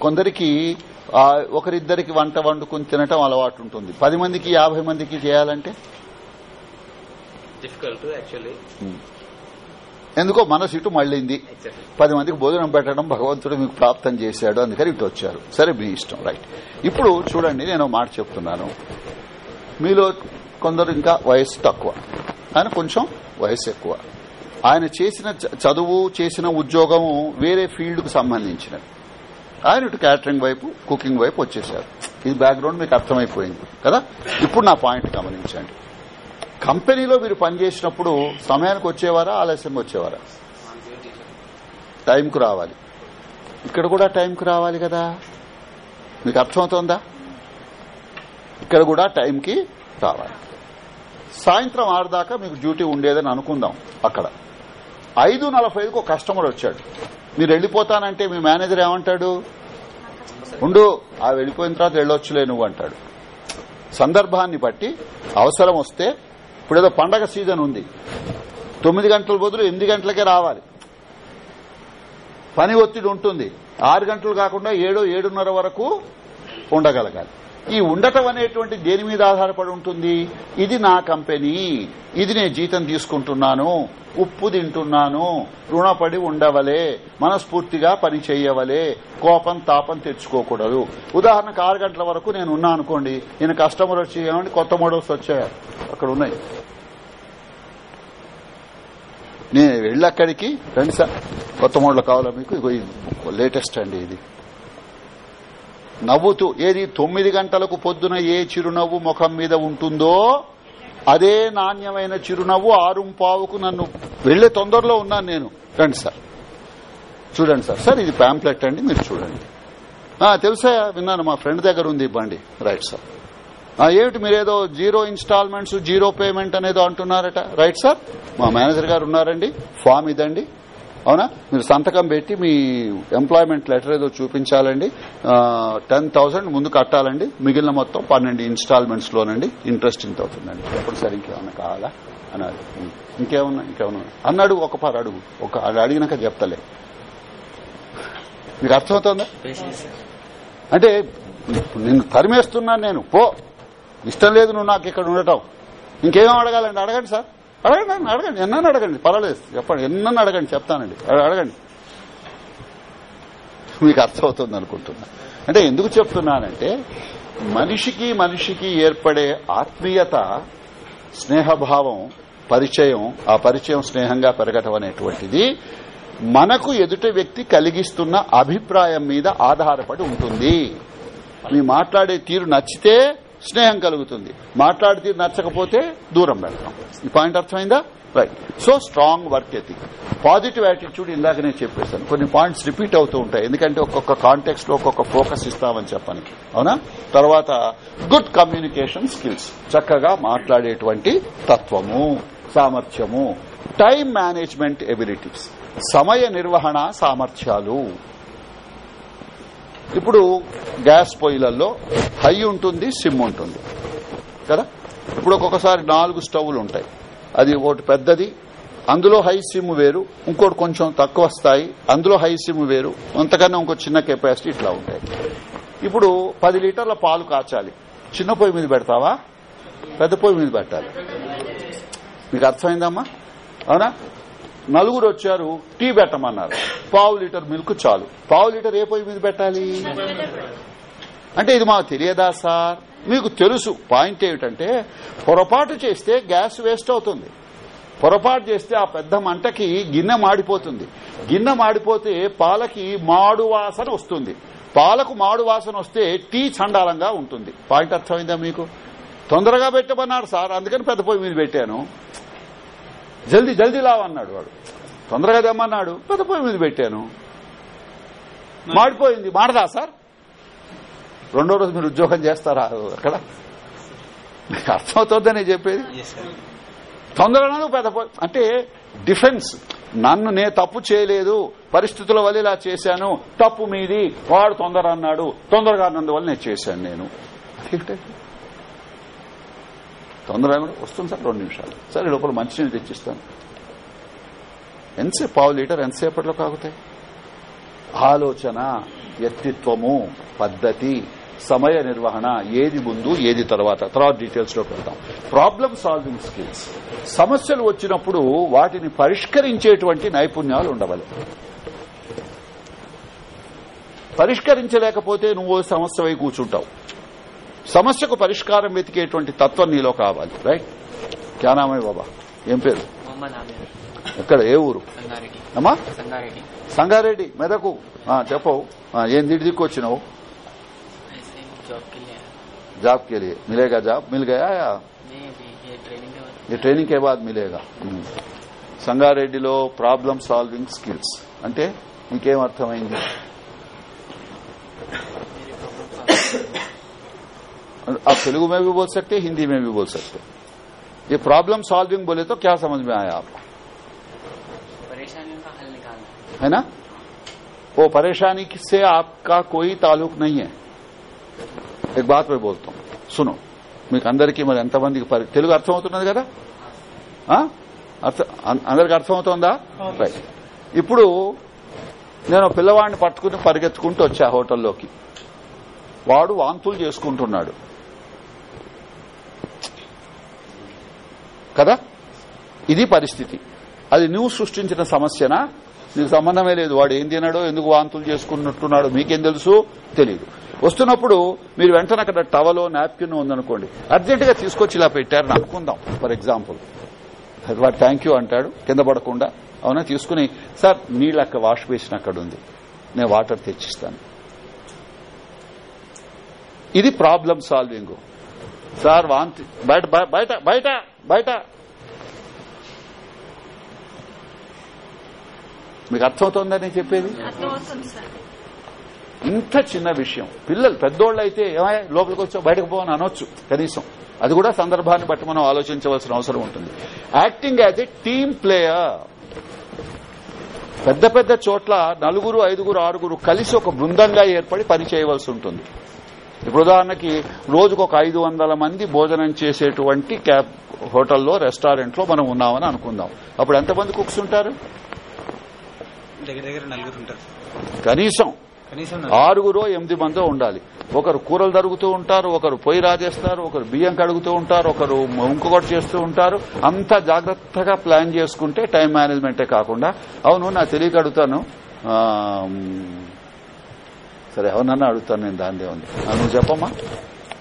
కొందరికి ఒకరిద్దరికి వంట వండుకుని తినటం అలవాటు ఉంటుంది. పది మందికి యాభై మందికి చేయాలంటే? యాక్చువల్లీ ఎందుకో మనసు ఇటు మళ్ళింది. పది మందికి భోజనం పెట్టడం భగవంతుడు మీకు ప్రాప్తం చేశాడు అందుకని ఇటు వచ్చారు. సరే మీ ఇష్టం. రైట్ ఇప్పుడు చూడండి నేను మాట చెప్తున్నాను. మీలో కొందరు ఇంకా వయసు తక్కువ. ఆయన కొంచెం వయసు ఎక్కువ. ఆయన చేసిన చదువు చేసిన ఉద్యోగము వేరే ఫీల్డ్కు సంబంధించినది. ఆయన ఇటు క్యాటరింగ్ వైపు కుకింగ్ వైపు వచ్చేశారు. ఇది బ్యాక్గ్రౌండ్ మీకు అర్థమైపోయింది కదా? ఇప్పుడు నా పాయింట్ గమనించండి. కంపెనీలో మీరు పనిచేసినప్పుడు సమయానికి వచ్చేవారా ఆలస్యంగా వచ్చేవారా? టైంకు రావాలి. ఇక్కడ కూడా టైంకు రావాలి కదా? మీకు అర్థమవుతోందా? ఇక్కడ కూడా టైంకి రావాలి. సాయంత్రం ఆరు దాకా మీకు డ్యూటీ ఉండేదని అనుకుందాం అక్కడ. ఐదు నలభై ఐదుకు ఒక కస్టమర్ వచ్చాడు. మీరు వెళ్ళిపోతానంటే మీ మేనేజర్ ఏమంటాడు? ఉండు ఆ వెళ్ళిపోయిన తర్వాత వెళ్ళొచ్చులే నువ్వు అంటాడు. సందర్భాన్ని బట్టి అవసరం వస్తే ఇప్పుడు ఏదో పండగ సీజన్ ఉంది. తొమ్మిది గంటల బదులు ఎనిమిది గంటలకే రావాలి. పని ఒత్తిడి ఉంటుంది. ఆరు గంటలు కాకుండా ఏడు ఏడున్నర వరకు ఉండగలగాలి. ఈ ఉండటం అనేటువంటి దేని మీద ఆధారపడి ఉంటుంది? ఇది నా కంపెనీ. ఇది నేను జీతం తీసుకుంటున్నాను. ఉప్పు తింటున్నాను. రుణపడి ఉండవలే. మనస్ఫూర్తిగా పని చేయవలే. కోపం తాపం తెచ్చుకోకూడదు. ఉదాహరణకు ఆరు గంటల వరకు నేను ఉన్నా అనుకోండి. నేను కస్టమర్ వచ్చి ఏమండి? కొత్త మోడల్స్ వచ్చాయి? అక్కడ ఉన్నాయి. నేను వెళ్ళి అక్కడికి రండి సార్. కొత్త మోడల్ కావాలా మీకు? ఇది లేటెస్ట్ అండి ఇది. నవ్వుతూ ఏది తొమ్మిది గంటలకు పొద్దున ఏ చిరునవ్వు ముఖం మీద ఉంటుందో అదే నాణ్యమైన చిరునవ్వు ఆరుంపావుకు నన్ను వెళ్ళే తొందరలో ఉన్నాను నేను రండి సార్. చూడండి సార్. సార్ ఇది ప్యాంప్లెట్ అండి మీరు చూడండి. తెలుసా? విన్నాను మా ఫ్రెండ్ దగ్గర ఉంది బండి రైట్ సార్ ఏమిటి మీరేదో జీరో ఇన్స్టాల్మెంట్స్ జీరో పేమెంట్ అనేదో అంటున్నారట? రైట్ సార్ మా మేనేజర్ గారు ఉన్నారండి. ఫామ్ ఇదండి. అవునా? మీరు సంతకం పెట్టి మీ ఎంప్లాయ్మెంట్ లెటర్ ఏదో చూపించాలండి. టెన్ థౌసండ్ ముందు కట్టాలండి. మిగిలిన మొత్తం పన్నెండు ఇన్స్టాల్మెంట్స్ లోనండి. ఇంట్రెస్ట్ ఇంత అవుతుందండి. ఎప్పుడు సరే ఇంకేమన్నా కావాలా? అన్నారు ఇంకేమన్నా? ఇంకేమన్నా? అన్నాడు ఒక పారు అడుగు. ఒక అడిగినాక చెప్తలే. మీకు అర్థమవుతుందా? అంటే నిన్ను తరిమేస్తున్నాను నేను. పో. ఇష్టం లేదు నువ్వు నాకు ఇక్కడ ఉండటం. ఇంకేమో అడగాలండి? అడగండి సార్. అడగండి అడగండి ఎన్నని అడగండి? పర్వాలేదు చెప్పండి ఎన్నని అడగండి చెప్తానండి. అడగండి. మీకు అర్థమవుతుంది అనుకుంటున్నా. అంటే ఎందుకు చెప్తున్నానంటే మనిషికి మనిషికి ఏర్పడే ఆత్మీయత స్నేహభావం పరిచయం ఆ పరిచయం స్నేహంగా పెరగటం అనేటువంటిది మనకు ఎదుట వ్యక్తి కలిగిస్తున్న అభిప్రాయం మీద ఆధారపడి ఉంటుంది. మీ మాట్లాడే తీరు నచ్చితే స్నేహం కలుగుతుంది. మాట్లాడితే నచ్చకపోతే దూరం పెడతాం. ఈ పాయింట్ అర్థమైందా? Right so strong work ethic positive attitude ఇందాక నేను చెప్పేశాను. కొన్ని పాయింట్స్ రిపీట్ అవుతూ ఉంటాయి. ఎందుకంటే ఒక్కొక్క కాంటెక్స్ట్లో ఒక్కొక్క ఫోకస్ ఇస్తామని చెప్పడానికి. అవునా? తర్వాత గుడ్ కమ్యూనికేషన్ స్కిల్స్ చక్కగా మాట్లాడేటువంటి తత్వము సామర్థ్యము. టైం మేనేజ్మెంట్ ఎబిలిటీస్ సమయ నిర్వహణ సామర్థ్యాలు. ఇప్పుడు గ్యాస్ పొయ్యిలలో హై ఉంటుంది సిమ్ ఉంటుంది. కదా? ఇప్పుడు ఒక్కొక్కసారి నాలుగు స్టవ్లు ఉంటాయి. అది ఒకటి పెద్దది అందులో హై సిమ్ వేరు ఇంకోటి కొంచెం తక్కువ స్థాయి అందులో హై సిమ్ వేరు అంతకన్నా ఇంకో చిన్న కెపాసిటీ ఇట్లా ఉంటాయి. ఇప్పుడు పది లీటర్ల పాలు కాచాలి. చిన్న పొయ్యి మీద పెడతావా? పెద్ద పొయ్యి మీద పెట్టాలి. మీకు అర్థమైందమ్మా? అవునా? నలుగురు వచ్చారు టీ పెట్టమన్నారు. పావు లీటర్ మిల్క్ చాలు. పావు లీటర్ ఏ పొయ్యి మీద పెట్టాలి? అంటే ఇది మాకు తెలియదా సార్? మీకు తెలుసు. పాయింట్ ఏమిటంటే పొరపాటు చేస్తే గ్యాస్ వేస్ట్ అవుతుంది. పొరపాటు చేస్తే ఆ పెద్ద మంటకి గిన్నె మాడిపోతుంది. గిన్నె మాడిపోతే పాలకి మాడు వాసన వస్తుంది. పాలకు మాడు వాసన వస్తే టీ చండాలంగా ఉంటుంది. పాయింట్ అర్థమైందా మీకు? తొందరగా పెట్టమన్నారు సార్. అందుకని పెద్ద పొయ్యి మీద పెట్టాను. జల్దీ జల్దీ లావన్నాడు వాడు. తొందరగా తెమ్మన్నాడు. పెద్ద పొయ్యి మీద పెట్టాను. మాడిపోయింది. మాడదా సార్? రెండో రోజు మీరు ఉద్యోగం చేస్తారా? అక్కడ? మీకు అర్థమవుతుందని చెప్పేది. తొందరగా పెద్ద అంటే డిఫెన్స్. నన్ను నే తప్పు చేయలేదు. పరిస్థితుల వల్ల ఇలా చేశాను. తప్పు మీది. వాడు తొందర అన్నాడు. తొందరగా అన్నందువల్ల నేను చేశాను నేను? తొందరగా కూడా వస్తుంది సార్ రెండు నిమిషాలు. సరే లోపల మంచినీళ్ళు తెచ్చిస్తాను. ఎంతసేపు పావు లీటర్ ఎంతసేపట్లో కాగుతాయి? ఆలోచన వ్యక్తిత్వము పద్ధతి సమయ నిర్వహణ ఏది ముందు ఏది తర్వాత. తర్వాత డీటెయిల్స్లోకి వెళ్తాం ప్రాబ్లమ్ సాల్వింగ్ స్కిల్స్ సమస్యలు వచ్చినప్పుడు వాటిని పరిష్కరించేటువంటి నైపుణ్యాలు ఉండవాలి. పరిష్కరించలేకపోతే నువ్వు సమస్య వై కూర్చుంటావు. సమస్యకు పరిష్కారం వెతికేటువంటి తత్వం నీలో కావాలి రైట్ క్యానామయ్య బాబా ఏం పేరు మొహమ్మద్ ఆమిర్ ఎక్కడ ఏ ఊరు సంగారెడ్డి అమ్మా संगारेड्डी సంగారెడ్డి మెదకు ఆ, చెప్పవు ఆ, ఏం దిడి దిక్కు వచ్చినావు ऐसे ही जॉब के लिए आया జాబ్ కే లియే మిలేగా జాబ్ మిల్ గయా యా नहीं अभी ये ट्रेनिंग के बाद ये ट्रेनिंग के बाद मिलेगा ఉమ్. సంగారెడ్డిలో ప్రాబ్లమ్ సాల్వింగ్ స్కిల్స్ అంటే మీకేం అర్థమైంది आप तेलुगु में भी बोल सकते हैं हिंदी में भी बोल सकते हैं ये प्रॉब्लम सॉल्विंग बोले तो क्या समझ में आया आपको परेशानियों का हल निकालना है ना वो परेशानी से आपका कोई ताल्लुक नहीं है एक बात मैं बोलता हूं सुनो మీకు అందరికీ మరి ఎంతమందికి పరి- తెలుగు అర్థమవుతున్నది కదా ఆ? అర్థ- అం- అందరికి అర్థమవుతోందా రైట్ ఇప్పుడు నేను పిల్లవాడిని పట్టుకుని పరిగెత్తుకుంటూ వచ్చా హోటల్లోకి వాడు వాంతులు చేసుకుంటున్నాడు కదా? ఇది పరిస్థితి. అది నువ్వు సృష్టించిన సమస్యనా? నీకు సంబంధమే లేదు. వాడు ఏం తిన్నాడో ఎందుకు వాంతులు చేసుకున్నట్టున్నాడో మీకేం తెలుసు? తెలియదు వస్తున్నప్పుడు మీరు వెంటనే అక్కడ టవలో నాప్కిన్ ఉందనుకోండి. అర్జెంట్గా తీసుకొచ్చి ఇలా పెట్టారని అనుకుందాం ఫర్ ఎగ్జాంపుల్. వాడు థ్యాంక్ యూ అంటాడు కింద పడకుండా. అవునా? తీసుకుని సార్ నీళ్ళు అక్కడ వాష్ బేసిన్ అక్కడ ఉంది నేను వాటర్ తెచ్చిస్తాను. ఇది ప్రాబ్లం సాల్వింగ్. సార్ వాంతి బయట బయట బయట. బయట. మీకు అర్థమవుతోందని చెప్పేది? ఇంత చిన్న విషయం. పిల్లలు పెద్దోళ్ళు అయితే ఏమయ్య లోపలికి వచ్చావు బయటకు పోవని అనొచ్చు కనీసం. అది కూడా సందర్భాన్ని బట్టి మనం ఆలోచించవలసిన అవసరం ఉంటుంది. Acting as a team player. పెద్ద పెద్ద చోట్ల నలుగురు ఐదుగురు ఆరుగురు కలిసి ఒక బృందంగా ఏర్పడి పని చేయవలసి ఉంటుంది. ఇప్పుడు ఉదాహరణకి రోజుకు ఒక ఐదు వందల మంది భోజనం చేసేటువంటి క్యాబ్ హోటల్లో రెస్టారెంట్లో మనం ఉన్నామని అనుకుందాం. అప్పుడు ఎంతమంది కుక్స్ ఉంటారు. కనీసం. కనీసం ఆరుగురో ఎనిమిది మందో ఉండాలి. ఒకరు కూరలు తరుగుతూ ఉంటారు ఒకరు పొయ్యి రాజేస్తారు ఒకరు బియ్యం కడుగుతూ ఉంటారు ఒకరు ఇంకొకటి చేస్తూ ఉంటారు. అంతా జాగ్రత్తగా ప్లాన్ చేసుకుంటే టైం మేనేజ్మెంటే కాకుండా. అవును నా తెలియక అడుగుతాను. ఆ, మ్, సరే ఎవరన్నా అడుగుతాను నేను దాని ఉంది నువ్వు చెప్పమ్మా.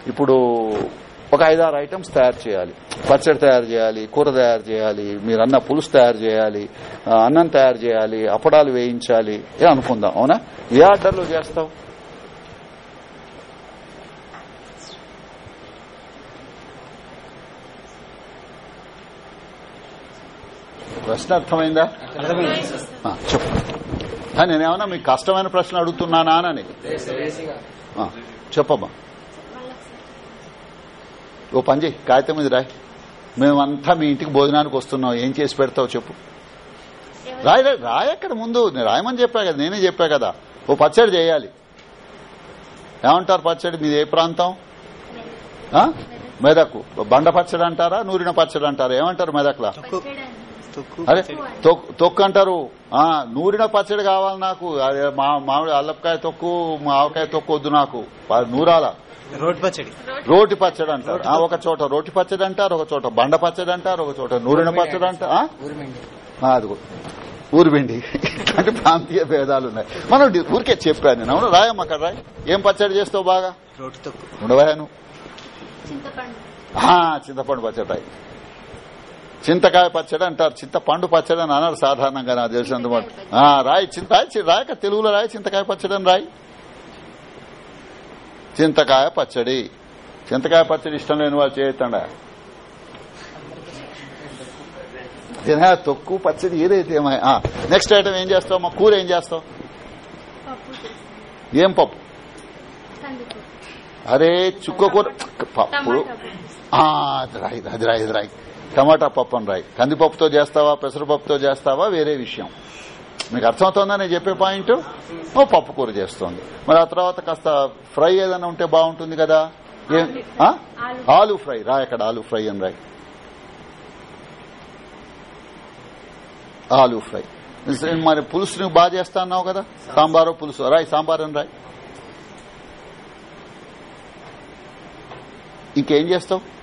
ఇప్పుడు ఒక ఐదారు ఐటమ్స్ తయారు చేయాలి. పచ్చడి తయారు చేయాలి కూర తయారు చేయాలి మీరు అన్న పులుసు తయారు చేయాలి అన్నం తయారు చేయాలి అప్పడాలు వేయించాలి ఏ అనుకుందాం అవునా? ఏ ఆర్డర్లో చేస్తావు? ప్రశ్న అర్థమైందా? చెప్పు. నేను నేనేమన్నా మీకు కష్టమైన ప్రశ్న అడుగుతున్నానా అని చెప్పమ్మా. ఓ పని చేయి కాగితం మీద రాయి. మేమంతా మీ ఇంటికి భోజనానికి వస్తున్నాం ఏం చేసి పెడతావు చెప్పు. రాయి రాయక్కడ రాయి ముందు నేను రాయమని చెప్పా కదా నేనే చెప్పా కదా. ఓ పచ్చడి చేయాలి. ఏమంటారు పచ్చడి? మీది ఏ ప్రాంతం? ఆ? మెదకు. బండ పచ్చడి అంటారా? నూరిన పచ్చడి అంటారా? ఏమంటారు మెదక్లా? అరే తొక్కు తొక్కు అంటారు ఆ నూరిన పచ్చడి కావాలి నాకు. మామిడి అల్లపకాయ తొక్కు మా ఆవకాయ తొక్కు వద్దు నాకు. నూరాల. రోడ్ పచ్చడి. రోటి పచ్చడి అంటారు. ఆ, ఒక చోట రోటి పచ్చడి అంటారు ఒక చోట బండ పచ్చడి అంటారు ఒక చోట నూరిన పచ్చడి అంటారు. అదిగో. ఊరిపిండి ఇట్లాంటి ప్రాంతీయ భేదాలు ఉన్నాయి. మనం ఊరికే చెప్పాను నేను. అవును రాయమ్మ అక్కడ రాయ్. ఏం పచ్చడి చేస్తావు బాగా? రోడ్డు తొక్కు. ఉండవాను చింతపండు. చింతపండు పచ్చడి రాయి. చింతకాయ పచ్చడి అంటారు. చింతపండు పచ్చడి అని అన్నారు సాధారణంగా నాకు తెలిసినంత మాట ఆ, రాయి చింత రాయక తెలుగులో రాయి చింతకాయ పచ్చడి అని రాయి. చింతకాయ పచ్చడి. చింతకాయ పచ్చడి ఇష్టం లేని వాళ్ళు చేయొద్దండా? తినే తొక్కు పచ్చడి ఏదైతే నెక్స్ట్ ఐటమ్ ఏం చేస్తావు? మా కూర ఏం చేస్తావు? ఏం పప్పు? అరే చుక్క కూర పప్పు. అది రాయి అది రాయి అది రాయి. టమాటా పప్పు అని రాయి. కందిపప్పుతో చేస్తావా పెసరపప్పుతో చేస్తావా వేరే విషయం. మీకు అర్థమవుతుందా నేను చెప్పే పాయింట్? ఓ పప్పు కూర చేస్తోంది. మరి ఆ తర్వాత కాస్త ఫ్రై ఏదైనా ఉంటే బాగుంటుంది కదా? ఆలు. ఫ్రై. రాయి అక్కడ ఆలు ఫ్రై అని రాయి. ఆలు ఫ్రై. మరి పులుసు నువ్వు బాగా చేస్తా అన్నావు కదా? సాంబారు పులుసు. రాయి సాంబార్ అని రాయి. ఇంకేం చేస్తావు?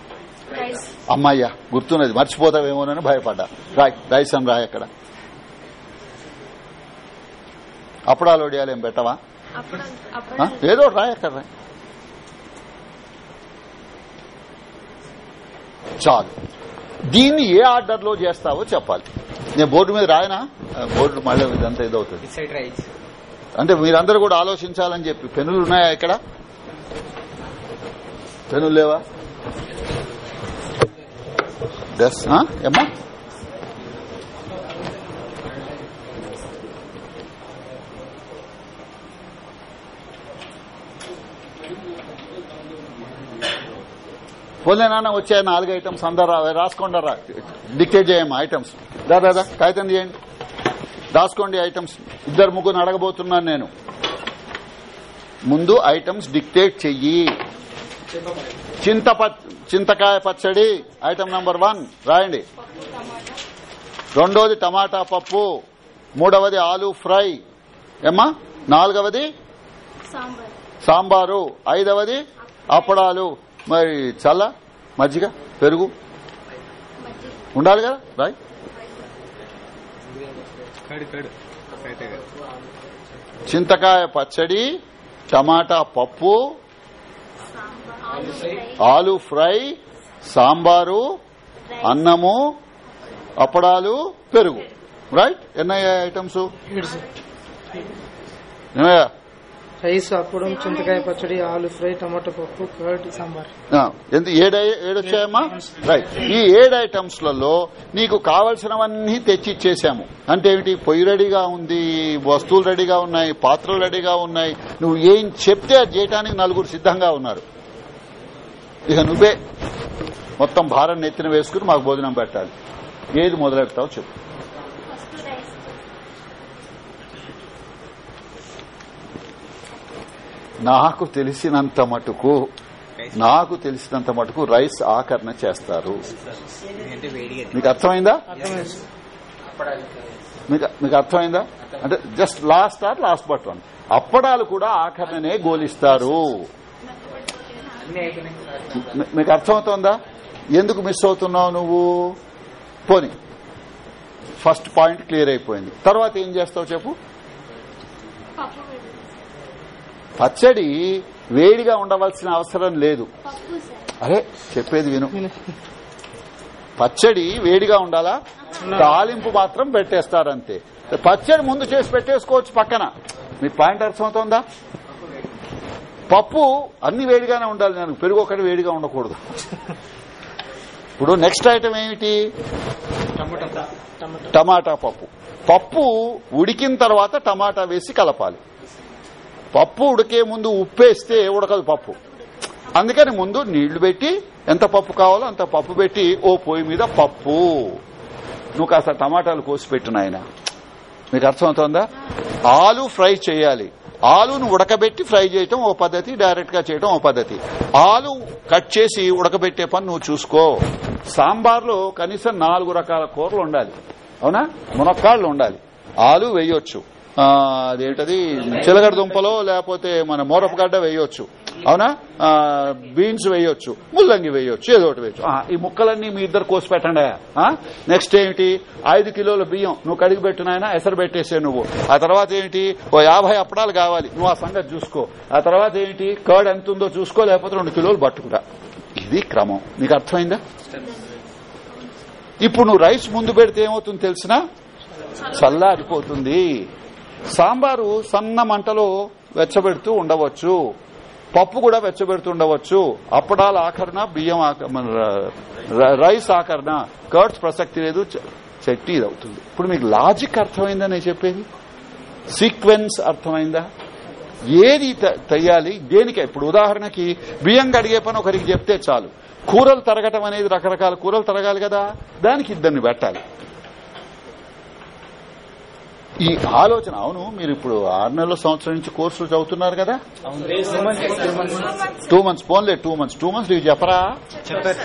అమ్మాయ్యా గుర్తున్నది. మర్చిపోతావేమోనని భయపడ్డా. రాయ్ రైస్ అని రాయ్ అక్కడ అప్పుడాలు వడియాలు ఏం పెట్టవా? ఏదో ఒకటి రాయ్ అక్కడ రాయ్ చాలు. దీన్ని ఏ ఆర్డర్లో చేస్తావో చెప్పాలి. నేను బోర్డు మీద రాయనా? బోర్డు మళ్ళీ ఇదంతా ఇదవుతుంది. సైడ్ రైస్ అంటే మీరందరూ కూడా ఆలోచించాలని చెప్పి. పెన్నులు ఉన్నాయా ఇక్కడ? పెన్నులు లేవా? డస్ ఏమ్మా పోలే నాన్న వచ్చే నాలుగు ఐటమ్స్ అందరు రాసుకోండి రా. డిక్టేట్ చేయమ్మా ఐటమ్స్ దాదా కాగితం తీయండి. రాసుకోండి ఐటమ్స్ ఇద్దరు ముగ్గురు అడగబోతున్నాను నేను. ముందు ఐటమ్స్ డిక్టేట్ చెయ్యి. చింత చింతకాయ పచ్చడి ఐటమ్ నంబర్ వన్ రాయండి. రెండోది టమాటా పప్పు మూడవది ఆలు ఫ్రై. ఏమ్మా? నాలుగవది? సాంబార్. సాంబారు. ఐదవది అప్పడాలు. మరి చల్ల మజ్జిగ పెరుగు. ఉండాలి కదా? రాయ్. చింతకాయ పచ్చడి టమాటా పప్పు ఆలు ఫ్రై సాంబారు అన్నము అప్పడాలు పెరుగు. రైట్ ఎన్నయ్యా ఐటమ్స్ ఏమయ్యా? రైస్ అప్పడం చింతకాయ పచ్చడి ఆలు ఫ్రై టమాటో పప్పు కర్డ్ సాంబార్. ఆ, ఎంత ఏడు ఏడొచ్చాయమ్మా రైట్ ఈ ఏడు ఐటమ్స్లలో నీకు కావలసినవన్నీ తెచ్చి ఇచ్చేసాము అంటే ఏమిటి? పొయ్యి రెడీగా ఉంది వస్తువులు రెడీగా ఉన్నాయి పాత్రలు రెడీగా ఉన్నాయి. నువ్వు ఏం చెప్తే అది చేయడానికి నలుగురు సిద్ధంగా ఉన్నారు. ఇక నువ్వే మొత్తం భారం నెత్తిన వేసుకుని మాకు భోజనం పెట్టాలి. ఏది మొదలెడతావు చెప్పు. నాకు తెలిసినంత మటుకు నాకు తెలిసినంత మటుకు రైస్ ఆకరణ చేస్తారు. మీకు అర్థమైందా? మీకు మీకు అర్థమైందా? అంటే just last or last but one అప్పడాలు కూడా ఆకరణనే గోలిస్తారు. మీకు అర్థమవుతోందా? ఎందుకు మిస్ అవుతున్నావు నువ్వు? పోని. ఫస్ట్ పాయింట్ క్లియర్ అయిపోయింది. తర్వాత ఏం చేస్తావు చెప్పు? పచ్చడి వేడిగా ఉండవలసిన అవసరం లేదు. అరే చెప్పేది విను. పచ్చడి వేడిగా ఉండాలా? తాలింపు మాత్రం పెట్టేస్తారంతే. పచ్చడి ముందు చేసి పెట్టేసుకోవచ్చు పక్కన. మీ పాయింట్ అర్థమవుతోందా? పప్పు అన్ని వేడిగానే ఉండాలి నేను. పెరుగు ఒకటి వేడిగా ఉండకూడదు. ఇప్పుడు నెక్స్ట్ ఐటమ్ ఏమిటి? టమాటా. పప్పు. పప్పు ఉడికిన తర్వాత టమాటా వేసి కలపాలి. పప్పు ఉడికే ముందు ఉప్పేస్తే ఉడకదు పప్పు. అందుకని ముందు నీళ్ళు పెట్టి ఎంత పప్పు కావాలో అంత పప్పు పెట్టి ఓ పొయ్యి మీద పప్పు. నువ్వు కాస్త టమాటాలు కోసి పెట్టు నాయన. మీకు అర్థమవుతోందా? ఆలు ఫ్రై చేయాలి. ఆలును ఉడకబెట్టి ఫ్రై చేయటం ఓ పద్ధతి డైరెక్ట్గా చేయటం ఓ పద్ధతి. ఆలు కట్ చేసి ఉడకబెట్టే పని నువ్వు చూసుకో. సాంబార్లో కనీసం నాలుగు రకాల కూరలు ఉండాలి. అవునా? మునక్కాళ్ళు ఉండాలి. ఆలు వేయొచ్చు. అదేంటది? చిలగడ దుంపలో లేకపోతే మన మోరపగడ్డ వేయొచ్చు. అవునా? బీన్స్ వేయొచ్చు ముల్లంగి వేయొచ్చు ఏదో ఒకటి వేయొచ్చు. ఈ ముక్కలన్నీ మీ ఇద్దరు కోసి పెట్టండి నెక్స్ట్ ఏమిటి ఐదు కిలోల బియ్యం నువ్వు కడిగి పెట్టినాయన ఎసరు పెట్టేసే నువ్వు. ఆ తర్వాత ఏంటి? ఓ యాభై అప్పడాలు కావాలి. నువ్వు ఆ సంగతి చూసుకో. ఆ తర్వాత ఏంటి? కర్డ్ ఎంత ఉందో చూసుకో లేకపోతే రెండు కిలోలు పట్టుకురా. ఇది క్రమం. నీకు అర్థమైందా? ఇప్పుడు నువ్వు రైస్ ముందు పెడితే ఏమవుతుంది తెలిసినా? చల్లారిపోతుంది. సాంబారు సన్న మంటలో వెచ్చబెడుతూ ఉండవచ్చు. పప్పు కూడా వెచ్చబెడుతూ ఉండవచ్చు. అప్పడాల ఆఖరణ బియ్యం ఆక- మన రైస్ ఆఖరణ కర్డ్స్ ప్రసక్తి లేదు చట్నీ ఇది అవుతుంది. ఇప్పుడు మీకు లాజిక్ అర్థమైందా నేను చెప్పేది? సీక్వెన్స్ అర్థమైందా? ఏది త- తెయ్యాలి దేనికి? ఇప్పుడు ఉదాహరణకి బియ్యం కడిగే పని ఒకరికి చెప్తే చాలు. కూరలు తరగటం అనేది రకరకాల కూరలు తరగాలి కదా? దానికి ఇద్దరిని పెట్టాలి. ఈ ఆలోచన అవును మీరు ఇప్పుడు ఆరు నెలల సంవత్సరం నుంచి కోర్సులు చదువుతున్నారు కదా? టూ మంత్స్ పోన్లే టూ మంత్స్ టూ మంత్స్ ఇవి చెప్పరా? చెప్పారు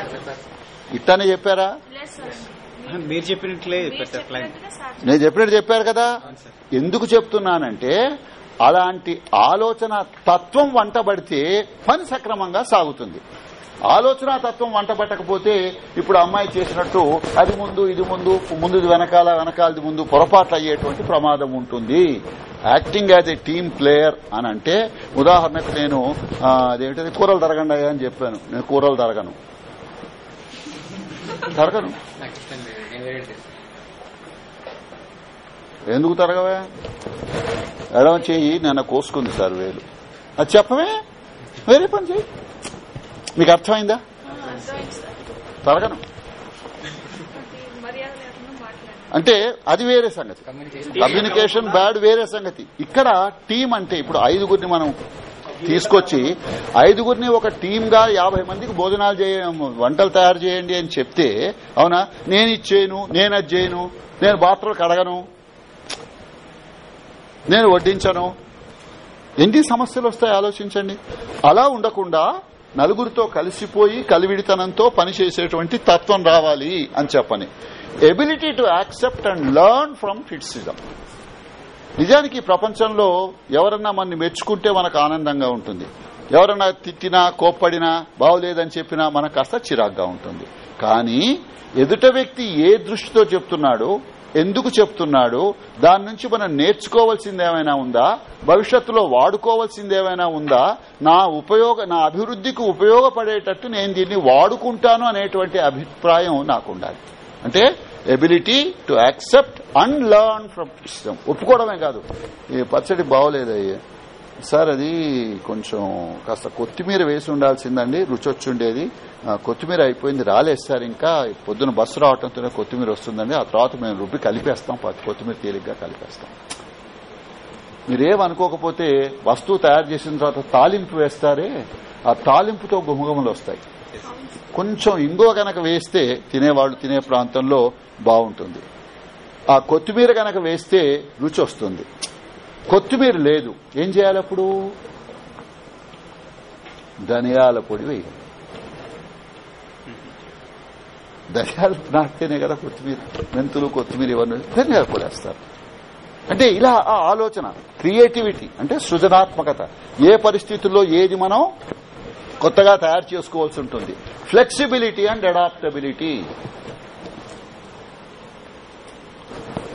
ఇట్లానే చెప్పారా. మీరు చెప్పినట్లే నేను చెప్పినట్టు చెప్పారు కదా? ఎందుకు చెప్తున్నానంటే అలాంటి ఆలోచన తత్వం వంటబడితే పని సక్రమంగా సాగుతుంది. ఆలోచన తత్వం వంట పట్టకపోతే ఇప్పుడు అమ్మాయి చేసినట్టు అది ముందు ఇది ముందు ముందుది వెనకాల వెనకాలది ముందు పొరపాట్లు అయ్యేటువంటి ప్రమాదం ఉంటుంది. Acting as a team player అని అంటే ఉదాహరణకు నేను ఆ, అదేంటది కూరలు తరగండి అయ్యా అని చెప్పాను. నేను కూరలు తరగను. తరగను. ఎందుకు తరగవే? ఎడవ చేయి నన్ను కోసుకుంది సార్ వేలు. అది చెప్పవే? వేరే పని చేయి. మీకు అర్థమైందా? తరగను? అంటే అది వేరే సంగతి. కమ్యూనికేషన్ బ్యాడ్ వేరే సంగతి. ఇక్కడ టీం అంటే ఇప్పుడు ఐదుగురిని మనం తీసుకొచ్చి ఐదుగురిని ఒక టీం గా యాభై మందికి భోజనాలు చేయ వంటలు తయారు చేయండి అని చెప్తే అవునా? నేను ఇచ్చేయను నేను అది చేయను నేను బాత్రూలు కడగను నేను వడ్డించను. ఎన్ని సమస్యలు వస్తాయి? ఆలోచించండి. అలా ఉండకుండా నలుగురితో కలిసిపోయి కలివిడితనంతో పనిచేసేటువంటి తత్వం రావాలి అని చెప్పని. Ability to accept and learn from criticism నిజానికి ప్రపంచంలో ఎవరన్నా మనని మెచ్చుకుంటే మనకు ఆనందంగా ఉంటుంది. ఎవరన్నా తిట్టినా కోప్పడినా బాగోలేదని చెప్పినా మనకు కాస్త చిరాగ్గా ఉంటుంది. కానీ ఎదుట వ్యక్తి ఏ దృష్టితో చెప్తున్నాడో ఎందుకు చెప్తున్నాడు? దాని నుంచి మనం నేర్చుకోవాల్సింది ఏమైనా ఉందా? భవిష్యత్తులో వాడుకోవాల్సింది ఏమైనా ఉందా? నా ఉపయోగ నా అభివృద్ధికి ఉపయోగపడేటట్టు నేను దీన్ని వాడుకుంటాను అనేటువంటి అభిప్రాయం నాకు ఉండాలి అంటే ability to accept and learn from system ఒప్పుకోవడమే కాదు. ఈ పచ్చడి బాగోలేదయ్యే. సార్ అది కొంచెం కాస్త కొత్తిమీర వేసి ఉండాల్సిందండి రుచి వచ్చి ఉండేది కొత్తిమీర అయిపోయింది రాలేదు సార్. ఇంకా పొద్దున బస్సు రావడంతోనే కొత్తిమీర వస్తుందండి. ఆ తర్వాత మేము రుబ్బి కలిపేస్తాం పది కొత్తిమీర తేలిగ్గా కలిపేస్తాం. మీరేమనుకోకపోతే వస్తువు తయారు చేసిన తర్వాత తాలింపు వేస్తారే? ఆ తాలింపుతో గుమగుమలు వస్తాయి. కొంచెం ఇంగో గనక వేస్తే తినేవాళ్ళు తినే ప్రాంతంలో బాగుంటుంది. ఆ కొత్తిమీర గనక వేస్తే రుచి వస్తుంది కొత్తిమీర లేదు. ఏం చేయాలి అప్పుడు? ధనియాల పొడి వేయాలి. ధనియాలు నాటితేనే కదా కొత్తిమీర. మెంతులు కొత్తిమీర ఇవన్నీ ధనియాల పొడి వేస్తారు. అంటే ఇలా ఆ ఆలోచన క్రియేటివిటీ అంటే సృజనాత్మకత. ఏ పరిస్థితుల్లో ఏది మనం కొత్తగా తయారు చేసుకోవాల్సి ఉంటుంది? Flexibility and adaptability.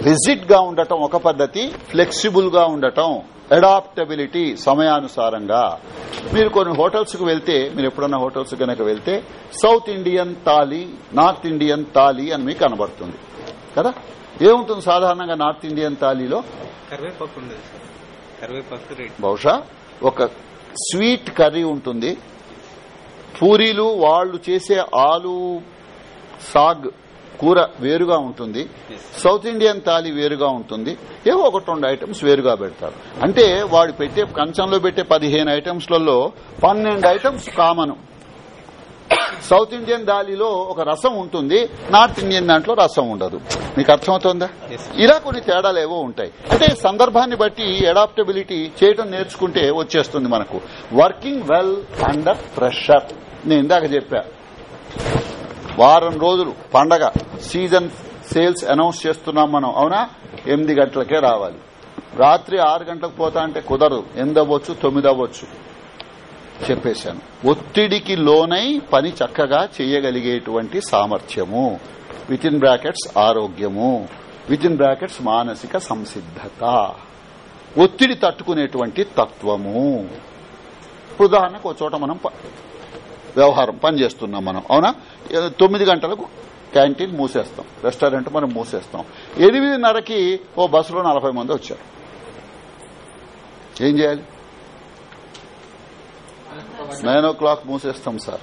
రిజిడ్గా ఉండటం ఒక పద్ధతి ఫ్లెక్సిబుల్గా ఉండటం అడాప్టబిలిటీ సమయానుసారంగా. మీరు కొన్ని హోటల్స్కు వెళ్తే మీరు ఎప్పుడన్నా హోటల్స్ కనుక వెళ్తే south Indian thali north Indian thali అని మీకు కనబడుతుంది. కదా? ఏముంటుంది సాధారణంగా నార్త్ ఇండియన్ తాలీలో బహుశా ఒక స్వీట్ కర్రీ ఉంటుంది. పూరీలు వాళ్ళు చేసే ఆలు సాగ్ కూర వేరుగా ఉంటుంది. సౌత్ ఇండియన్ తాలి వేరుగా ఉంటుంది. ఏవో ఒకటి రెండు ఐటమ్స్ వేరుగా పెడతారు. అంటే వాడు పెట్టే కంచంలో పెట్టే పదిహేను ఐటమ్స్లలో పన్నెండు ఐటమ్స్ కామన్. సౌత్ ఇండియన్ దాలిలో ఒక రసం ఉంటుంది. నార్త్ ఇండియన్ దాంట్లో రసం ఉండదు. మీకు అర్థమవుతోందా. ఇలా కొన్ని తేడాలు ఏవో ఉంటాయి. అంటే సందర్భాన్ని బట్టి అడాప్టబిలిటీ చేయడం నేర్చుకుంటే వచ్చేస్తుంది మనకు. వర్కింగ్ వెల్ అండర్ ప్రెషర్ నేను ఇందాక చెప్పా. వారం రోజులు పండగ సీజన్ సేల్స్ అనౌన్స్ చేస్తున్నాం మనం. అవునా? ఎనిమిది గంటలకే రావాలి. రాత్రి ఆరు గంటలకు పోతా అంటే కుదరదు. ఎనిమిది అవ్వచ్చు తొమ్మిది అవ్వచ్చు. చెప్పేశాను. ఒత్తిడికి లోనై పని చక్కగా చేయగలిగేటువంటి సామర్థ్యము. విత్ ఇన్ బ్రాకెట్స్ ఆరోగ్యము. విత్ ఇన్ బ్రాకెట్స్ మానసిక సంసిద్ధత. ఒత్తిడి తట్టుకునేటువంటి తత్వము. ఉదాహరణకు ఒక చోట మనం వ్యవహారం పని చేస్తున్నాం మనం. అవునా? తొమ్మిది గంటలకు క్యాంటీన్ మూసేస్తాం. రెస్టారెంట్ మనం మూసేస్తాం. ఎనిమిదిన్నరకి ఓ బస్సులో నలభై మంది వచ్చారు. ఏం చేయాలి? నైన్ ఓ క్లాక్ మూసేస్తాం సార్.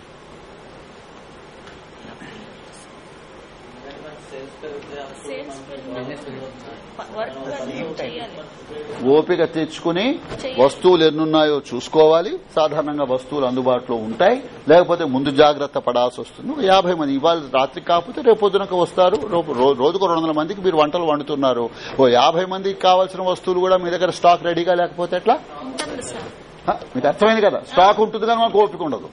సేల్స్ వర్క్ చేయాలి. ఓపిక తెచ్చుకుని వస్తువులు ఎన్నున్నాయో చూసుకోవాలి. సాధారణంగా వస్తువులు అందుబాటులో ఉంటాయి. లేకపోతే ముందు జాగ్రత్త పడాల్సి వస్తుంది. యాభై మంది ఇవాళ రాత్రి కాకపోతే రేపు పొద్దునకు వస్తారు. రోజుకు రెండు మందికి మీరు వంటలు వండుతున్నారు. ఓ యాభై మందికి కావాల్సిన వస్తువులు కూడా మీ దగ్గర స్టాక్ రెడీగా లేకపోతే ఎట్లా? మీకు అర్థమైంది కదా? స్టాక్ ఉంటుంది కానీ మనకు ఓపిక ఉండదు.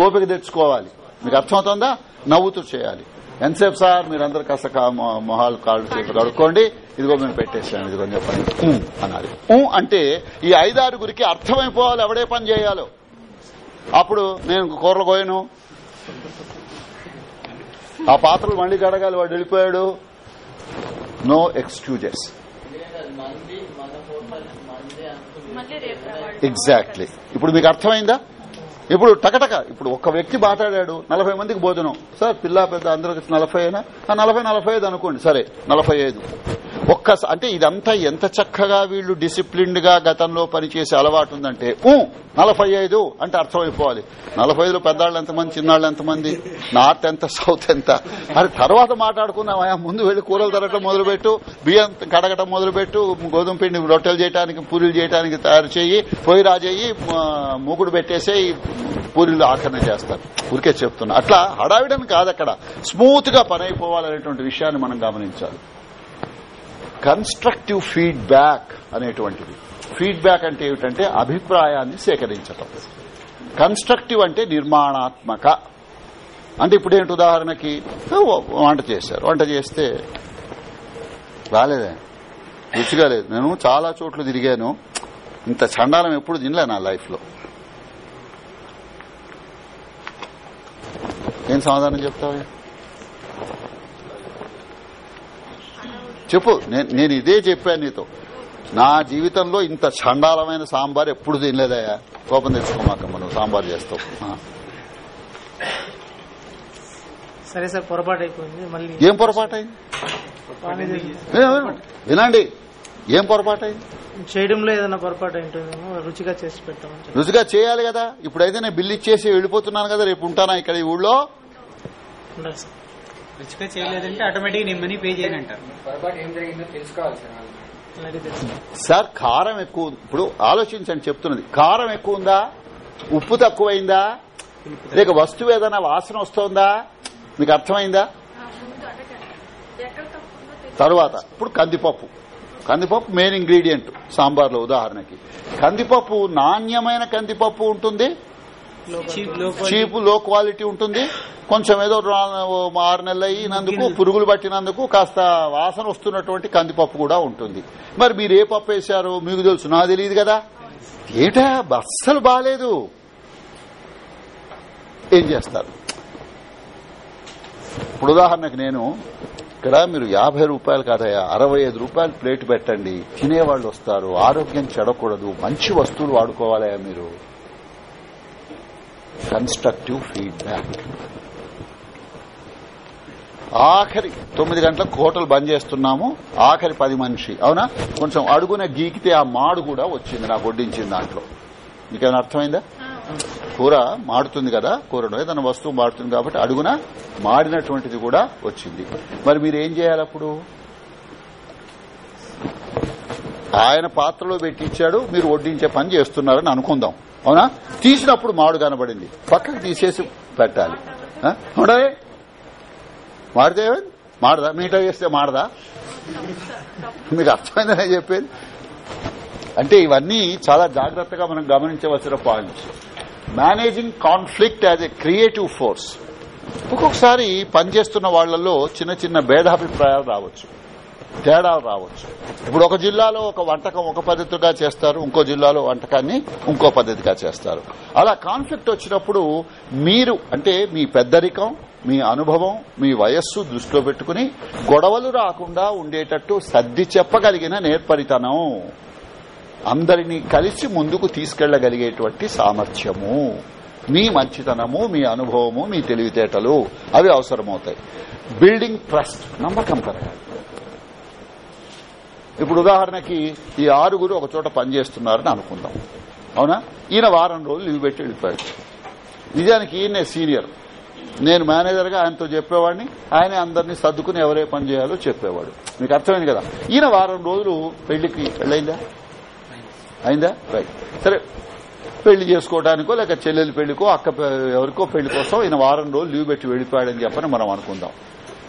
ఓపిక తెచ్చుకోవాలి. మీకు అర్థమవుతుందా? నవ్వుతూ చేయాలి. ఎంతసేపు సార్? మీరందరూ కాస్త మొహాలు కాళ్ళు చేతులు కడుక్కోండి. ఇదిగో మేము పెట్టేసాను ఇదిగో చెప్పండి ఊ అంటే ఈ ఐదారుగురికి అర్థమైపోవాలి ఎవడే పని చేయాలో. అప్పుడు నేను కూరలు కోయను ఆ పాత్రలు మళ్ళీ కడగాలి వాడు వెళ్ళిపోయాడు. No excuses. ఎగ్జాక్ట్లీ. ఇప్పుడు మీకు అర్థమైందా? ఇప్పుడు టకటక ఇప్పుడు ఒక వ్యక్తి మాట్లాడాడు నలభై మందికి భోజనం. సార్ పిల్ల పెద్ద అందరికి నలభై అయినా? నలభై నలభై ఐదు అనుకోండి. సరే నలభై ఐదు. ఒక్క అంటే ఇదంతా ఎంత చక్కగా వీళ్ళు డిసిప్లిన్డ్గా గతంలో పనిచేసే అలవాటు ఉందంటే ఊ నలభై ఐదు అంటే అర్థమైపోవాలి. నలభై ఐదులో పెద్దాళ్ళు ఎంతమంది చిన్నాళ్ళు ఎంతమంది నార్త్ ఎంత సౌత్ ఎంత. అది తర్వాత మాట్లాడుకుందాం. ముందు వెళ్ళి కూరలు తరగటం మొదలుపెట్టు బియ్యం కడగటం మొదలుపెట్టు గోధుమ పిండి రొట్టెలు చేయడానికి పూరీలు చేయడానికి తయారు చేయి పొయ్యి రాజేయి మూకుడు పెట్టేసే పూరీలు ఆఖరణ చేస్తారు. ఊరికే చెప్తున్నా. అట్లా హడావిడని కాదు అక్కడ స్మూత్గా పని అయిపోవాలనేటువంటి విషయాన్ని మనం గమనించాలి. కన్స్ట్రక్టివ్ ఫీడ్బ్యాక్ అనేటువంటిది. ఫీడ్బ్యాక్ అంటే ఏమిటంటే అభిప్రాయాన్ని సేకరించటం. కన్స్ట్రక్టివ్ అంటే నిర్మాణాత్మక. అంటే ఇప్పుడు ఏంటి ఉదాహరణకి? వంట చేశారు. వంట చేస్తే రాలేదే. రుచిగా లేదు. నేను చాలా చోట్ల తిరిగాను. ఇంత చండాలం ఎప్పుడు తినలే నా లైఫ్లో ఏం సమాధానం చెప్తావు? చెప్పు నేను ఇదే చెప్పాను నీతో. నా జీవితంలో ఇంత చండాలమైన సాంబార్ ఎప్పుడు తినలేదయ్యా? కోపం తెచ్చుకోమాకమ్మ నువ్వు సాంబార్ చేస్తావు ఆ. సరే సార్ పొరపాటు అయిపోయింది మళ్ళీ ఏం పొరపాటు అయింది వినండి ఏం పొరపాటు అయింది చేయడంలో ఏదైనా పొరపాటు ఉంటుందేమో రుచిగా చేసి పెట్టామని. రుచిగా చేయాలి కదా. ఇప్పుడైతే నేను బిల్లు ఇచ్చేసి వెళ్ళిపోతున్నాను కదా రేపు ఉంటానా ఇక్కడ ఈ ఊళ్ళో? రుచిగా చేయలేదంటే ఆటోమేటిక్ నేను మనీ పే చేయను అంటారు. పొరపాటు ఏం జరిగిందో తెలుసుకోవాలి సార్ కారం ఎక్కువ. ఇప్పుడు ఆలోచించండి చెప్తున్నది. కారం ఎక్కువ ఉందా? ఉప్పు తక్కువైందా? లేక వస్తువు ఏదైనా వాసన వస్తోందా? మీకు అర్థమైందా. తరువాత ఇప్పుడు కందిపప్పు. కందిపప్పు మెయిన్ ఇంగ్రీడియంట్ సాంబార్లో ఉదాహరణకి. కందిపప్పు నాణ్యమైన కందిపప్పు ఉంటుంది. చీప్లో క్వాలిటీ ఉంటుంది. కొంచెం ఏదో ఆరు నెలలు అయినందుకు పురుగులు పట్టినందుకు కాస్త వాసన వస్తున్నటువంటి కందిపప్పు కూడా ఉంటుంది. మరి మీరు ఏ పప్పు వేశారు మీకు తెలుసు నాకు తెలియదు కదా. ఏటా? అస్సలు బాగాలేదు ఏం చేస్తారు? ఇప్పుడు ఉదాహరణకు నేను ఇక్కడ మీరు యాభై రూపాయలు కాదయ్యా అరవై ఐదు రూపాయలు ప్లేట్ పెట్టండి. తినేవాళ్ళు వస్తారు ఆరోగ్యం చెడకూడదు మంచి వస్తువులు వాడుకోవాలయ్యా మీరు. Constructive feedback. ఆఖరి తొమ్మిది గంటల హోటల్ బంద్ చేస్తున్నాము. ఆఖరి పది మనిషి. అవునా? కొంచెం అడుగున గీకితే ఆ మాడు కూడా వచ్చింది నాకు వడ్డించింది దాంట్లో. మీకేమైనా అర్థమైందా? కూర మాడుతుంది కదా కూరలో ఏదైనా వస్తువు మాడుతుంది కాబట్టి అడుగున మాడినటువంటిది కూడా వచ్చింది. మరి మీరు ఏం చేయాలి అప్పుడు? ఆయన పాత్రలో పెట్టించాడు మీరు వడ్డించే పని చేస్తున్నారని అనుకుందాం. అవునా? తీసినప్పుడు మాడు కనబడింది. పక్కకు తీసేసి పెట్టాలి. ఆ? మాడితే మాడదా? మీట వేస్తే మాడదా? మీకు అర్థమైందని చెప్పేది? అంటే ఇవన్నీ చాలా జాగ్రత్తగా మనం గమనించవలసిన points. Managing conflict as a creative force ఒక్కొక్కసారి పనిచేస్తున్న వాళ్ళలో చిన్న చిన్న భేదాభిప్రాయాలు రావచ్చు. తేడాలు రావచ్చు. ఇప్పుడు ఒక జిల్లాలో ఒక వంటకం ఒక పద్ధతిగా చేస్తారు ఇంకో జిల్లాలో వంటకాన్ని ఇంకో పద్ధతిగా చేస్తారు. అలా కాన్ఫ్లిక్ట్ వచ్చినప్పుడు మీరు అంటే మీ పెద్దరికం మీ అనుభవం మీ వయస్సు దృష్టిలో పెట్టుకుని గొడవలు రాకుండా ఉండేటట్టు సర్ది చెప్పగలిగిన నేర్పరితనం. అందరినీ కలిసి ముందుకు తీసుకెళ్ళగలిగేటువంటి సామర్థ్యము. మీ మంచితనము మీ అనుభవము మీ తెలివితేటలు అవి అవసరమవుతాయి. బిల్డింగ్ ట్రస్ట్ నమ్మకం పెరగాలి ఇప్పుడు ఉదాహరణకి ఈ ఆరుగురు ఒక చోట పనిచేస్తున్నారని అనుకుందాం. అవునా? ఈయన వారం రోజులు లీవ్ పెట్టి వెళ్ళిపోయాడు. నిజానికి ఈయనే సీనియర్. నేను మేనేజర్గా ఆయనతో చెప్పేవాడిని. ఆయనే అందరినీ సర్దుకుని ఎవరే పని చేయాలో చెప్పేవాడు. మీకు అర్థమైంది కదా? ఈయన వారం రోజులు పెళ్ళికి పెళ్ళైందా అయిందా? రైట్. సరే పెళ్ళి చేసుకోవడానికో లేక చెల్లెలి పెళ్ళికో అక్క ఎవరికో పెళ్ళి కోసం ఈయన వారం రోజులు లీవ్ పెట్టి వెళ్ళిపోయాడని చెప్పని మనం అనుకుందాం.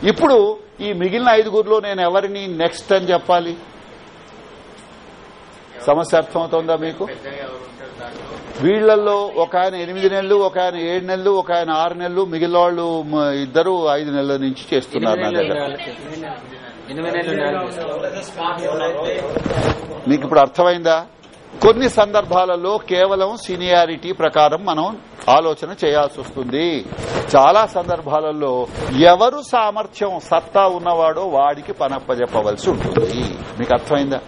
ఇప్పుడు ఈ మిగిలిన ఐదుగురిలో నేను ఎవరిని నెక్స్ట్ అని చెప్పాలి? సమస్య అర్థమవుతోందా మీకు? వీళ్ళలో ఒక ఆయన ఎనిమిది నెలలు ఒక ఆయన ఏడు నెలలు ఒక ఆయన ఆరు నెలలు మిగిలిన వాళ్ళు ఇద్దరు ఐదు నెలల నుంచి చేస్తున్నారు నా దగ్గర. మీకు ఇప్పుడు అర్థమైందా? కొన్ని సందర్భాలలో కేవలం సీనియారిటీ ప్రకారం మనం ఆలోచన చేయాల్సి వస్తుంది. చాలా సందర్భాలలో ఎవరు సామర్థ్యం సత్తా ఉన్నవాడో వాడికి పనప్పజెప్పవలసి ఉంటుంది. మీకు అర్థమైందా?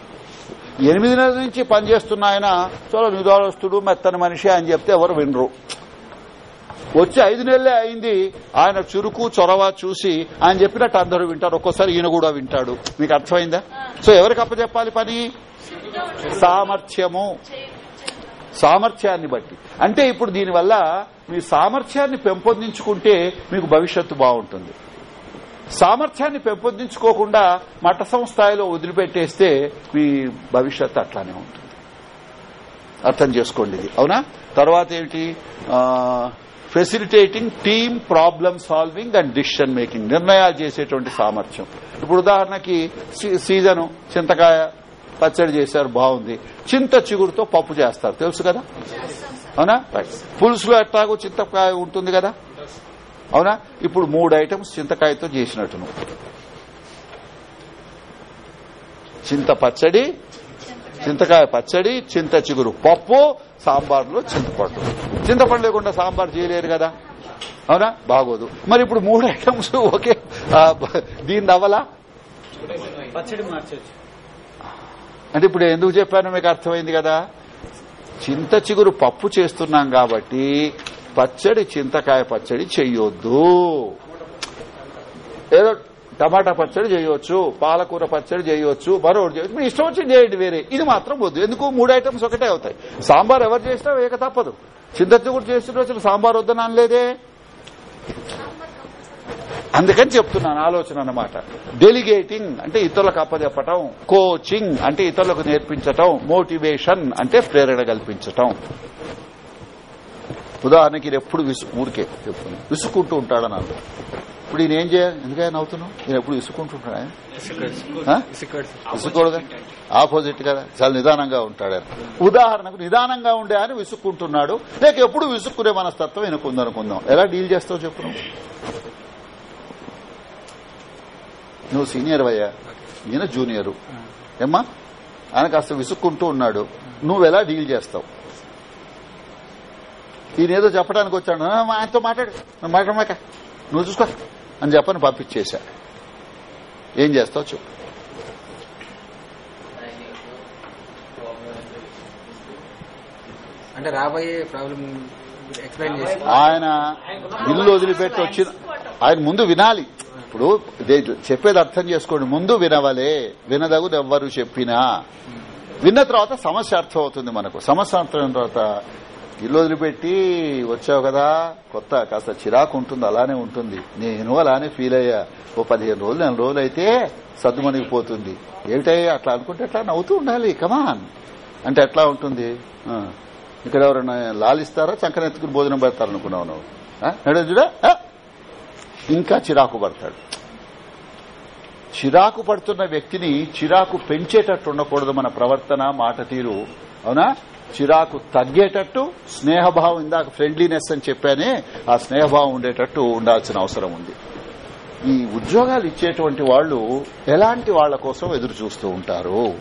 ఎనిమిది నెలల నుంచి పనిచేస్తున్న ఆయన చాలా నిదానస్తుడు మెత్తని మనిషి అని చెప్తే ఎవరు వినరు. వచ్చి ఐదు నెలలే అయింది ఆయన చురుకు చొరవ చూసి ఆయన చెప్పినట్టు అందరూ వింటారు. ఒక్కోసారి ఈయన కూడా వింటాడు. మీకు అర్థమైందా? సో ఎవరికి అప్పచెప్పాలి పని? సామర్థ్యము. సామర్థ్యాన్ని బట్టి. అంటే ఇప్పుడు దీనివల్ల మీ సామర్థ్యాన్ని పెంపొందించుకుంటే మీకు భవిష్యత్తు బాగుంటుంది. సామర్థ్యాన్ని పెంపొందించుకోకుండా మఠసం స్థాయిలో వదిలిపెట్టేస్తే మీ భవిష్యత్తు అట్లానే ఉంటుంది. అర్థం చేసుకోండి ఇది. అవునా? తర్వాత ఏంటి facilitating team problem solving and decision making నిర్ణయాలు చేసేటువంటి సామర్థ్యం. ఇప్పుడు ఉదాహరణకి సీజను చింతకాయ పచ్చడి చేశారు బాగుంది. చింత చిగురుతో పప్పు చేస్తారు. తెలుసు కదా? అవునా. పులుసులో ఎట్లాగో చింతకాయ ఉంటుంది కదా? అవునా? ఇప్పుడు మూడు ఐటమ్స్ చింతకాయతో చేసినట్టు నువ్వు చింత పచ్చడి చింతకాయ పచ్చడి చింత చిగురు పప్పు సాంబార్లో చింతపండు. చింతపండు లేకుండా సాంబార్ చేయలేరు కదా? అవునా? బాగోదు. మరి ఇప్పుడు మూడు ఐటమ్స్ బ- దీన్ని అవ్వలా అంటే ఇప్పుడు ఎందుకు చెప్పాను మీకు అర్థమైంది కదా? చింత చిగురు పప్పు చేస్తున్నాం కాబట్టి పచ్చడి చింతకాయ పచ్చడి చెయ్యొద్దు. ఏదో టమాటా పచ్చడి చేయొచ్చు పాలకూర పచ్చడి చేయొచ్చు మరొకటి చేయొచ్చు మీ ఇష్టం వచ్చి చేయండి వేరే. ఇది మాత్రం వద్దు. ఎందుకు? మూడు ఐటమ్స్ ఒకటే అవుతాయి. సాంబార్ ఎవరు చేసినా వేక తప్పదు. చింత చిగురు చేసిన రోజులు సాంబార్ వద్దని అనలేదే. అందుకని చెప్తున్నాను ఆలోచన అన్నమాట. డెలిగేటింగ్ అంటే ఇతరులకు అప్పచెప్పటం కోచింగ్ అంటే ఇతరులకు నేర్పించటం మోటివేషన్ అంటే ప్రేరణ కల్పించటం. ఉదాహరణకి ఇది ఎప్పుడు విసు ఊరికే చెప్తున్నాను విసుక్కుంటూ ఉంటాడని అన్న ఇప్పుడు ఈయన ఏం చేయాలి? ఎందుకని నవ్వుతున్నావు నేను ఎప్పుడు విసుక్కుంటుంటాడా ఆ? విసుక్కోడుగా? ఆపోజిట్ కదా. చాలా నిదానంగా ఉంటాడు ఆయన. ఉదాహరణకు నిదానంగా ఉండే ఆయన విసుక్కుంటున్నాడు. లేక ఎప్పుడు విసుక్కునే మనస్తత్వం ఎనుకుందనుకుందాం ఎలా డీల్ చేస్తావు చెప్పు నువ్వు? సీనియర్ అయ్యా. ఈయన జూనియరు. ఏమ్మా? ఆయన కాస్త విసుక్కుంటూ ఉన్నాడు. నువ్వు ఎలా డీల్ చేస్తావు? ఈయన ఏదో చెప్పడానికి వచ్చాడు. "ఆ, మా ఆయనతో మాట్లాడు. మాట్లాడమాక నువ్వు చూసుకో అని చెప్పని పంపించేశా. ఏం చేస్తావు చెప్పు. అంటే రాబోయే ప్రాబ్లం ఆయన ఇల్లు వదిలిపెట్టి వచ్చిన ఆయన ముందు వినాలి. ఇప్పుడు చెప్పేది అర్థం చేసుకోండి. ముందు వినవలే. వినదగు ఎవ్వరు చెప్పినా. విన్న తర్వాత సమస్య అర్థం అవుతుంది మనకు. సమస్య అర్థమైన తర్వాత ఇల్లు వదిలిపెట్టి వచ్చావు కదా కొత్త కాస్త చిరాకు ఉంటుంది అలానే ఉంటుంది. నేను అలానే ఫీల్ అయ్యా. ఓ పదిహేను రోజులు నెల రోజులు అయితే సద్దుమణిగిపోతుంది ఏమిటయ్యా అట్లా అనుకుంటే అట్లా నవ్వుతూ ఉండాలి కమాన్ అంటే ఎట్లా ఉంటుంది? ఇక్కడ ఎవరైనా లాలిస్తారా చంకనెత్తుకుని భోజనం పెడతారు అనుకున్నావు నువ్వు ఇంకా చిరాకు పడతాడు. చిరాకు పడుతున్న వ్యక్తిని చిరాకు పెంచేటట్టు ఉండకూడదు మన ప్రవర్తన మాట తీరు. అవునా? చిరాకు తగ్గేటట్టు స్నేహభావం ఇందాక ఫ్రెండ్లీనెస్ అని చెప్పానే ఆ స్నేహభావం ఉండేటట్టు ఉండాల్సిన అవసరం ఉంది. ఈ ఉద్యోగాలు ఇచ్చేటువంటి వాళ్ళు ఎలాంటి వాళ్ళ కోసం ఎదురు చూస్తూ ఉంటారు?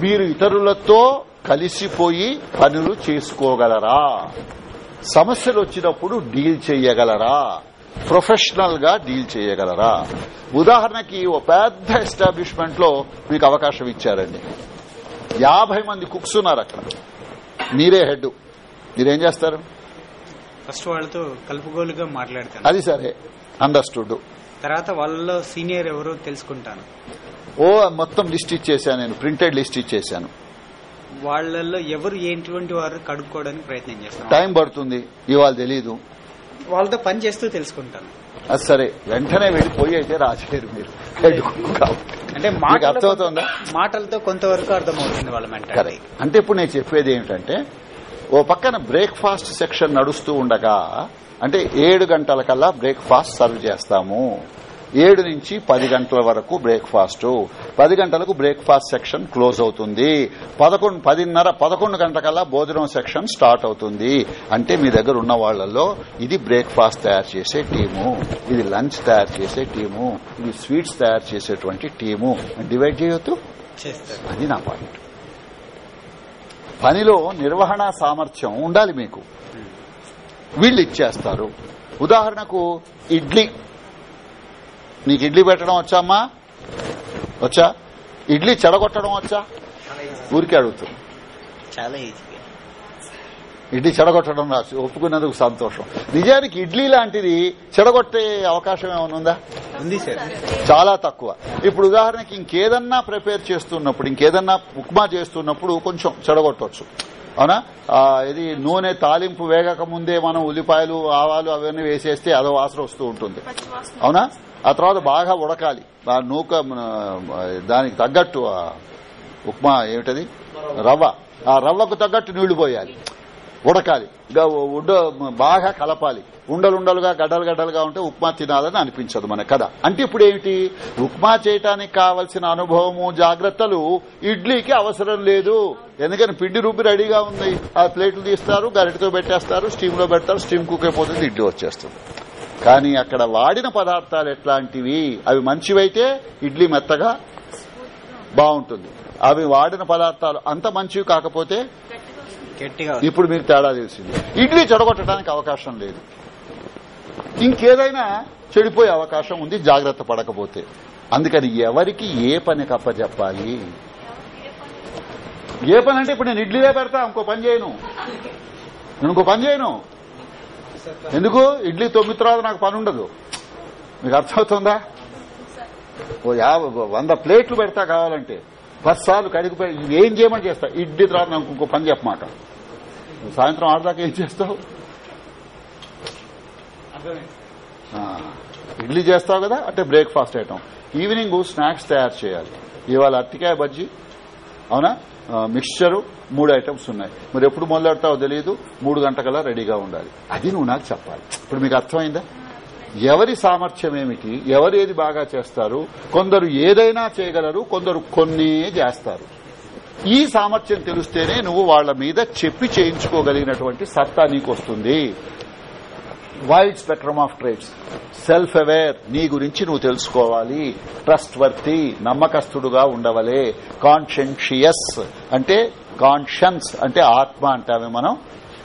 మీరు ఇతరులతో కలిసిపోయి పనులు చేసుకోగలరా? సమస్యలు వచ్చినప్పుడు డీల్ చేయగలరా? ప్రొఫెషనల్గా డీల్ చేయగలరా? ఉదాహరణకి ఓ పెద్ద ఎస్టాబ్లిష్మెంట్లో మీకు అవకాశం ఇచ్చారండి. యాభై మంది కుక్స్ ఉన్నారు అక్కడ. మీరే హెడ్. మీరేం చేస్తారు? ఫస్ట్ వాళ్ళతో కలుపుగోలుగా మాట్లాడతాను. అది సరే. అండర్స్టూడ్. తర్వాత వాళ్ళలో సీనియర్ ఎవరో తెలుసుకుంటాను. ఓ మొత్తం లిస్ట్ ఇచ్చేసాను నేను. ప్రింటెడ్ లిస్ట్ ఇచ్చేసాను వాళ్ళల్లో ఎవరు ఎటువంటి వారు కడుక్కోవడానికి ప్రయత్నం చేస్తాను టైం పడుతుంది. ఇవాళ తెలీదు. వాళ్ళతో పని చేస్తూ తెలుసుకుంటాను. సరే వెంటనే వెళ్ళిపోయి అయితే రాజేరు మీరు అంటే అర్థమవుతుందా? మాటలతో కొంతవరకు అర్థమవుతుంది వాళ్ళ మెంటాలిటీ అంటే ఇప్పుడు నేను చెప్పేది ఏమిటంటే ఓ పక్కన బ్రేక్ఫాస్ట్ సెక్షన్ నడుస్తూ ఉండగా అంటే ఏడు గంటల కల్లా బ్రేక్ఫాస్ట్ సర్వ్ చేస్తాము. ఏడు నుంచి పది గంటల వరకు బ్రేక్ఫాస్ట్. పది గంటలకు బ్రేక్ఫాస్ట్ సెక్షన్ క్లోజ్ అవుతుంది. పదకొండు పదిన్నర పదకొండు గంటలకల్లా భోజనం సెక్షన్ స్టార్ట్ అవుతుంది. అంటే మీ దగ్గర ఉన్న వాళ్ళలో ఇది బ్రేక్ఫాస్ట్ తయారు చేసే టీము. ఇది లంచ్ తయారు చేసే టీము. ఇది స్వీట్స్ తయారు చేసేటువంటి టీము. డివైడ్ చేయొద్దు. చేస్తారు. అది నా పాయింట్. పనిలో నిర్వహణ సామర్థ్యం ఉండాలి మీకు. వీళ్ళు ఇచ్చేస్తారు. ఉదాహరణకు ఇడ్లీ. నీకు ఇడ్లీ పెట్టడం వచ్చామ్మా వచ్చా? ఇడ్లీ చెడగొట్టడం వచ్చా? ఊరికే అడుగుతుంది చాలా ఈజీగా ఇడ్లీ చెడగొట్టడం రాసి ఒప్పుకున్నందుకు సంతోషం. నిజానికి ఇడ్లీ లాంటిది చెడగొట్టే అవకాశం ఏమైనా ఉందా? ఉంది సార్. చాలా తక్కువ. ఇప్పుడు ఉదాహరణకి ఇంకేదన్నా ప్రిపేర్ చేస్తున్నప్పుడు ఇంకేదన్నా ఉప్మా చేస్తున్నప్పుడు కొంచెం చెడగొట్టవచ్చు అవునా? ఇది నూనె తాలింపు వేగక ముందే మనం ఉల్లిపాయలు ఆవాలు అవన్నీ వేసేస్తే అదో వాసన వస్తూ ఉంటుంది. అవునా? ఆ తర్వాత బాగా ఉడకాలి. ఆ నూక దానికి తగ్గట్టు ఉప్మా ఏమిటది? రవ్వ. ఆ రవ్వకు తగ్గట్టు నీళ్ళు పోయాలి. ఉడకాలి. ఉండ బాగా కలపాలి. ఉండలుండలుగా గడ్డలు గడ్డలుగా ఉంటే ఉప్మా తినాలని అనిపించదు మన కథ. అంటే ఇప్పుడు ఏమిటి? ఉప్మా చేయటానికి కావలసిన అనుభవము జాగ్రత్తలు ఇడ్లీకి అవసరం లేదు. ఎందుకని? పిండి రుబ్బి రెడీగా ఉంది. ఆ ప్లేట్లు తీస్తారు గరిటతో పెట్టేస్తారు స్టీమ్లో పెడతారు స్టీమ్ కుక్ అయిపోతుంది ఇడ్లీ వచ్చేస్తుంది. కానీ అక్కడ వాడిన పదార్థాలు ఎట్లాంటివి? అవి మంచివైతే ఇడ్లీ మెత్తగా బాగుంటుంది. అవి వాడిన పదార్థాలు అంత మంచివి కాకపోతే ఇప్పుడు మీకు తేడా తెలిసింది. ఇడ్లీ చెడగొట్టడానికి అవకాశం లేదు. ఇంకేదైనా చెడిపోయే అవకాశం ఉంది జాగ్రత్త పడకపోతే. అందుకని ఎవరికి ఏ పని కప్పచెప్పాలి ఏ పని అంటే ఇప్పుడు నేను ఇడ్లీలే పెడతా ఇంకో పని చేయను. నేను ఇంకో పని చేయను. ఎందుకు? ఇడ్లీ తొమ్మిది తర్వాత నాకు పని ఉండదు. మీకు అర్థమవుతుందా? ఓ యాభై వంద ప్లేట్లు పెడతా కావాలంటే. పది సార్లు కడిగి పె- ఏం చేయమని చేస్తా? ఇడ్లీ తర్వాత నాకు ఇంకో పని చెప్పమాట. సాయంత్రం ఆడదాకా ఏం చేస్తావు? ఇడ్లీ చేస్తావు కదా అంటే బ్రేక్ఫాస్ట్ ఐటమ్ ఈవినింగ్ స్నాక్స్ తయారు చేయాలి. ఇవాళ అరటికాయ బజ్జీ అవునా? మిక్స్చరు మూడు ఐటమ్స్ ఉన్నాయి. మరి ఎప్పుడు మొదలెడతావో తెలియదు మూడు గంటకల్లా రెడీగా ఉండాలి. అది నువ్వు నాకు చెప్పాలి. ఇప్పుడు మీకు అర్థమైందా? ఎవరి సామర్థ్యం ఏమిటి? ఎవరు ఏది బాగా చేస్తారు? కొందరు ఏదైనా చేయగలరు కొందరు కొన్నే చేస్తారు. ఈ సామర్థ్యం తెలిస్తేనే నువ్వు వాళ్ళ మీద చెప్పి చేయించుకోగలిగినటువంటి సత్తా నీకు వస్తుంది wide spectrum of trades self aware నీ గురించి నువ్వు తెలుసుకోవాలి. ట్రస్ట్ వర్తి నమ్మకస్తుడుగా ఉండవలే. కాన్షెన్షియస్ అంటే కాన్షియన్స్ అంటే ఆత్మ అంటామే మనం.